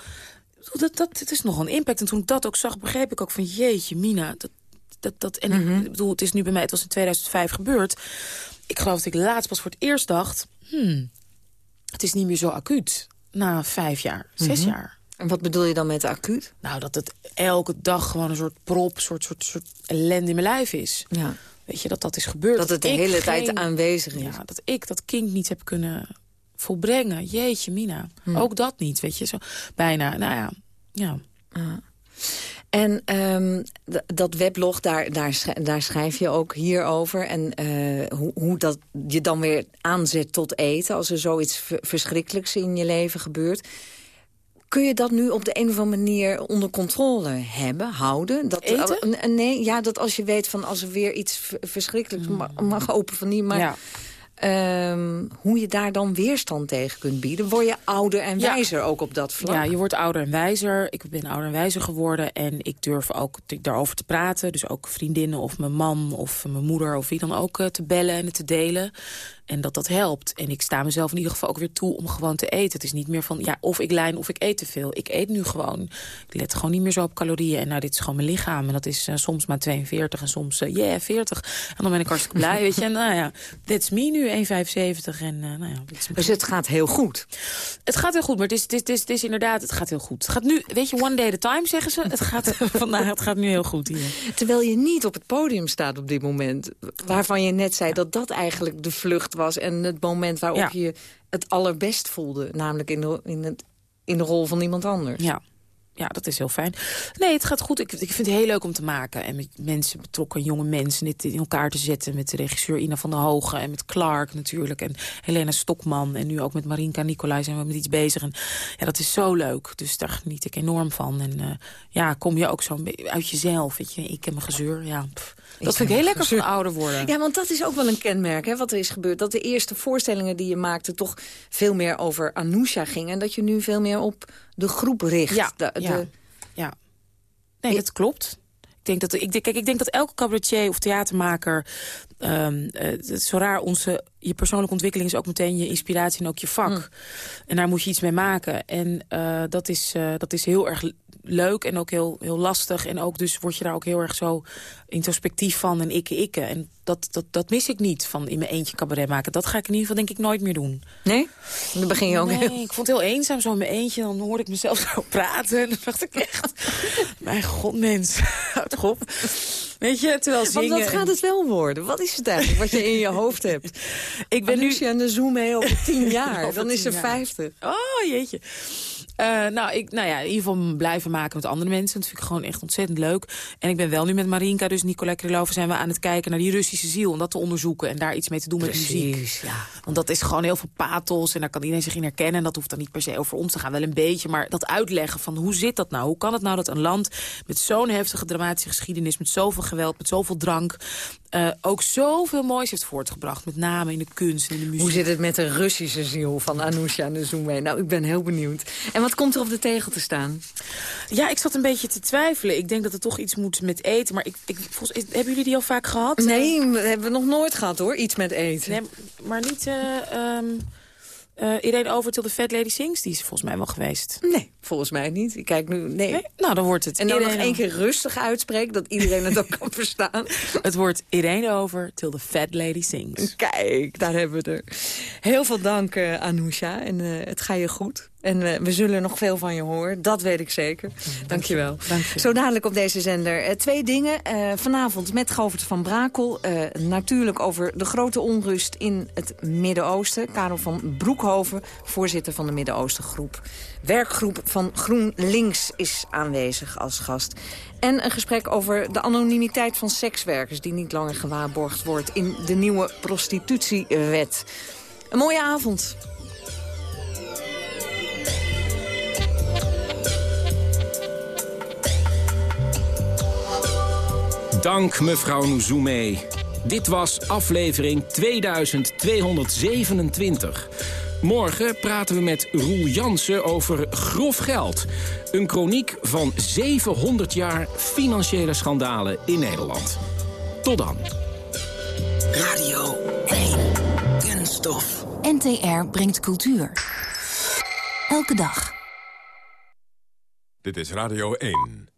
Dat, dat, het is nog een impact. En toen ik dat ook zag, begreep ik ook van... jeetje, Mina, dat, dat, dat, en Mhm. ik bedoel, het is nu bij mij... het was in 2005 gebeurd. Ik geloof dat ik laatst pas voor het eerst dacht... Hmm, het is niet meer zo acuut. Na vijf jaar, zes Mhm. jaar. En wat bedoel je dan met acuut? Nou, dat het elke dag gewoon een soort prop... soort, soort, soort ellende in mijn lijf is. Ja. Weet je, dat dat is gebeurd. Dat het de hele tijd aanwezig is. Ja, dat ik dat kind niet heb kunnen volbrengen. Jeetje, Mina. Hm. Ook dat niet, weet je. Zo, bijna, nou ja. ja. En ehm, dat weblog, daar, daar, sch- daar schrijf je ook hierover. En eh, hoe, hoe dat je dan weer aanzet tot eten... als er zoiets verschrikkelijks in je leven gebeurt. Kun je dat nu op de een of andere manier onder controle hebben, houden? Dat, Eten? Eh, nee, ja, dat als je weet van als er weer iets verschrikkelijks mag, mag open van niet... maar Ja. Ehm, hoe je daar dan weerstand tegen kunt bieden. Word je ouder en Ja. wijzer ook op dat vlak? Ja, je wordt ouder en wijzer. Ik ben ouder en wijzer geworden. En ik durf ook daarover te praten. Dus ook vriendinnen of mijn man of mijn moeder of wie dan ook eh, te bellen en het te delen. En dat dat helpt. En ik sta mezelf in ieder geval ook weer toe om gewoon te eten. Het is niet meer van, ja, of ik lijn of ik eet te veel. Ik eet nu gewoon. Ik let gewoon niet meer zo op calorieën. En nou, dit is gewoon mijn lichaam. En dat is eh, soms maar 42 en soms, eh yeah, 40. En dan ben ik hartstikke blij, weet je. En nou ja, that's me nu, 1,75. En eh, nou ja, Dus het gaat heel goed? Het gaat heel goed, maar het is, het is, het is, het is inderdaad, het gaat heel goed. Het gaat nu, weet je, one day at a time, zeggen ze. Het gaat, vandaag, het gaat nu heel goed hier. Terwijl je niet op het podium staat op dit moment. Waarvan je net zei dat dat eigenlijk de vlucht was. En het moment waarop Ja. je het allerbest voelde. Namelijk in de, in het, in de rol van iemand anders. Ja. Ja, dat is heel fijn. Nee, het gaat goed. Ik, ik vind het heel leuk om te maken. En met mensen betrokken, jonge mensen, dit in elkaar te zetten. Met de regisseur Ina van der Hogen en met Clark natuurlijk. En Helena Stokman. En nu ook met Marinka Nicolai zijn we met iets bezig. En ja, dat is zo leuk. Dus daar geniet ik enorm van. En eh, ja, kom je ook zo uit jezelf. Weet je, ik heb mijn gezeur. Ja, pff. Dat vind ik heel lekker van ouder worden. Ja, want dat is ook wel een kenmerk, hè, wat er is gebeurd. Dat de eerste voorstellingen die je maakte toch veel meer over Anousha gingen. En dat je nu veel meer op de groep richt. Ja, De- de- ja, ja. Nee, dat klopt. Ik denk dat, ik, kijk, ik denk dat elke cabaretier of theatermaker... ehm, eh, het is zo raar, onze, je persoonlijke ontwikkeling is ook meteen je inspiratie en ook je vak. En daar moet je iets mee maken. En eh, dat, is, eh, dat is heel erg leuk en ook heel, heel lastig. En ook dus word je daar ook heel erg zo introspectief van en ikke, ikke. En dat, dat, dat mis ik niet, van in mijn eentje cabaret maken. Dat ga ik in ieder geval denk ik nooit meer doen. Nee? Dan begin je ook nee, heel... ik vond het heel eenzaam zo in mijn eentje. Dan hoorde ik mezelf zo praten. En dan dacht ik echt... Mijn god, mens. Houd toch op. Weet je, terwijl zingen... Want wat gaat het wel worden? Wat is het eigenlijk wat je in je hoofd hebt? Ik ben nu... en de Zoom mee over tien jaar. Over Dan is er jaar. vijftig. Oh, jeetje. Eh, nou, ik, nou ja, in ieder geval blijven maken met andere mensen. Dat vind ik gewoon echt ontzettend leuk. En ik ben wel nu met Marinka, dus Nicolai Krylova... zijn we aan het kijken naar die Russische ziel... en dat te onderzoeken en daar iets mee te doen met muziek. ja. Want dat is gewoon heel veel pathos en daar kan iedereen zich in herkennen. En dat hoeft dan niet per se over ons te gaan, wel een beetje. Maar dat uitleggen van hoe zit dat nou? Hoe kan het nou dat een land met zo'n heftige dramatische geschiedenis... met zoveel geweld, met zoveel drank... uh, ook zoveel moois heeft voortgebracht. Met name in de kunst en in de muziek. Hoe zit het met de Russische ziel van Anousha Nzoumé? Nou, ik ben heel benieuwd. En wat komt er op de tegel te staan? Ja, ik zat een beetje te twijfelen. Ik denk dat er toch iets moet met eten. Maar ik, ik, volgens, hebben jullie die al vaak gehad? Nee, dat hebben we nog nooit gehad hoor, iets met eten. Nee, maar niet... Uh, um, uh, Irene Over Till the Fat Lady Sings, die is volgens mij wel geweest. Nee, volgens mij niet. Ik kijk nu, nee. Nou, dan wordt het. En dan nog één keer rustig uitspreken, dat iedereen het ook kan verstaan. Het wordt Irene Over Till the Fat Lady Sings. Kijk, daar hebben we er. Heel veel dank, uh, Anousha. En uh, het ga je goed. En uh, we zullen nog veel van je horen. Dat weet ik zeker. Mm, Dank je wel. Zo dadelijk op deze zender. Uh, twee dingen. Uh, vanavond met Govert van Brakel. natuurlijk over de grote onrust in het Midden-Oosten. Karel van Broekhoven, voorzitter van de Midden-Oostengroep. Werkgroep van GroenLinks is aanwezig als gast. En een gesprek over de anonimiteit van sekswerkers... die niet langer gewaarborgd wordt in de nieuwe prostitutiewet. Een mooie avond. Dank mevrouw Nouzoumé. Dit was aflevering 2227. Morgen praten we met Roel Jansen over grof geld. Een chroniek van 700 jaar financiële schandalen in Nederland. Tot dan. Radio 1. Kunststof. NTR brengt cultuur. Elke dag. Dit is Radio 1.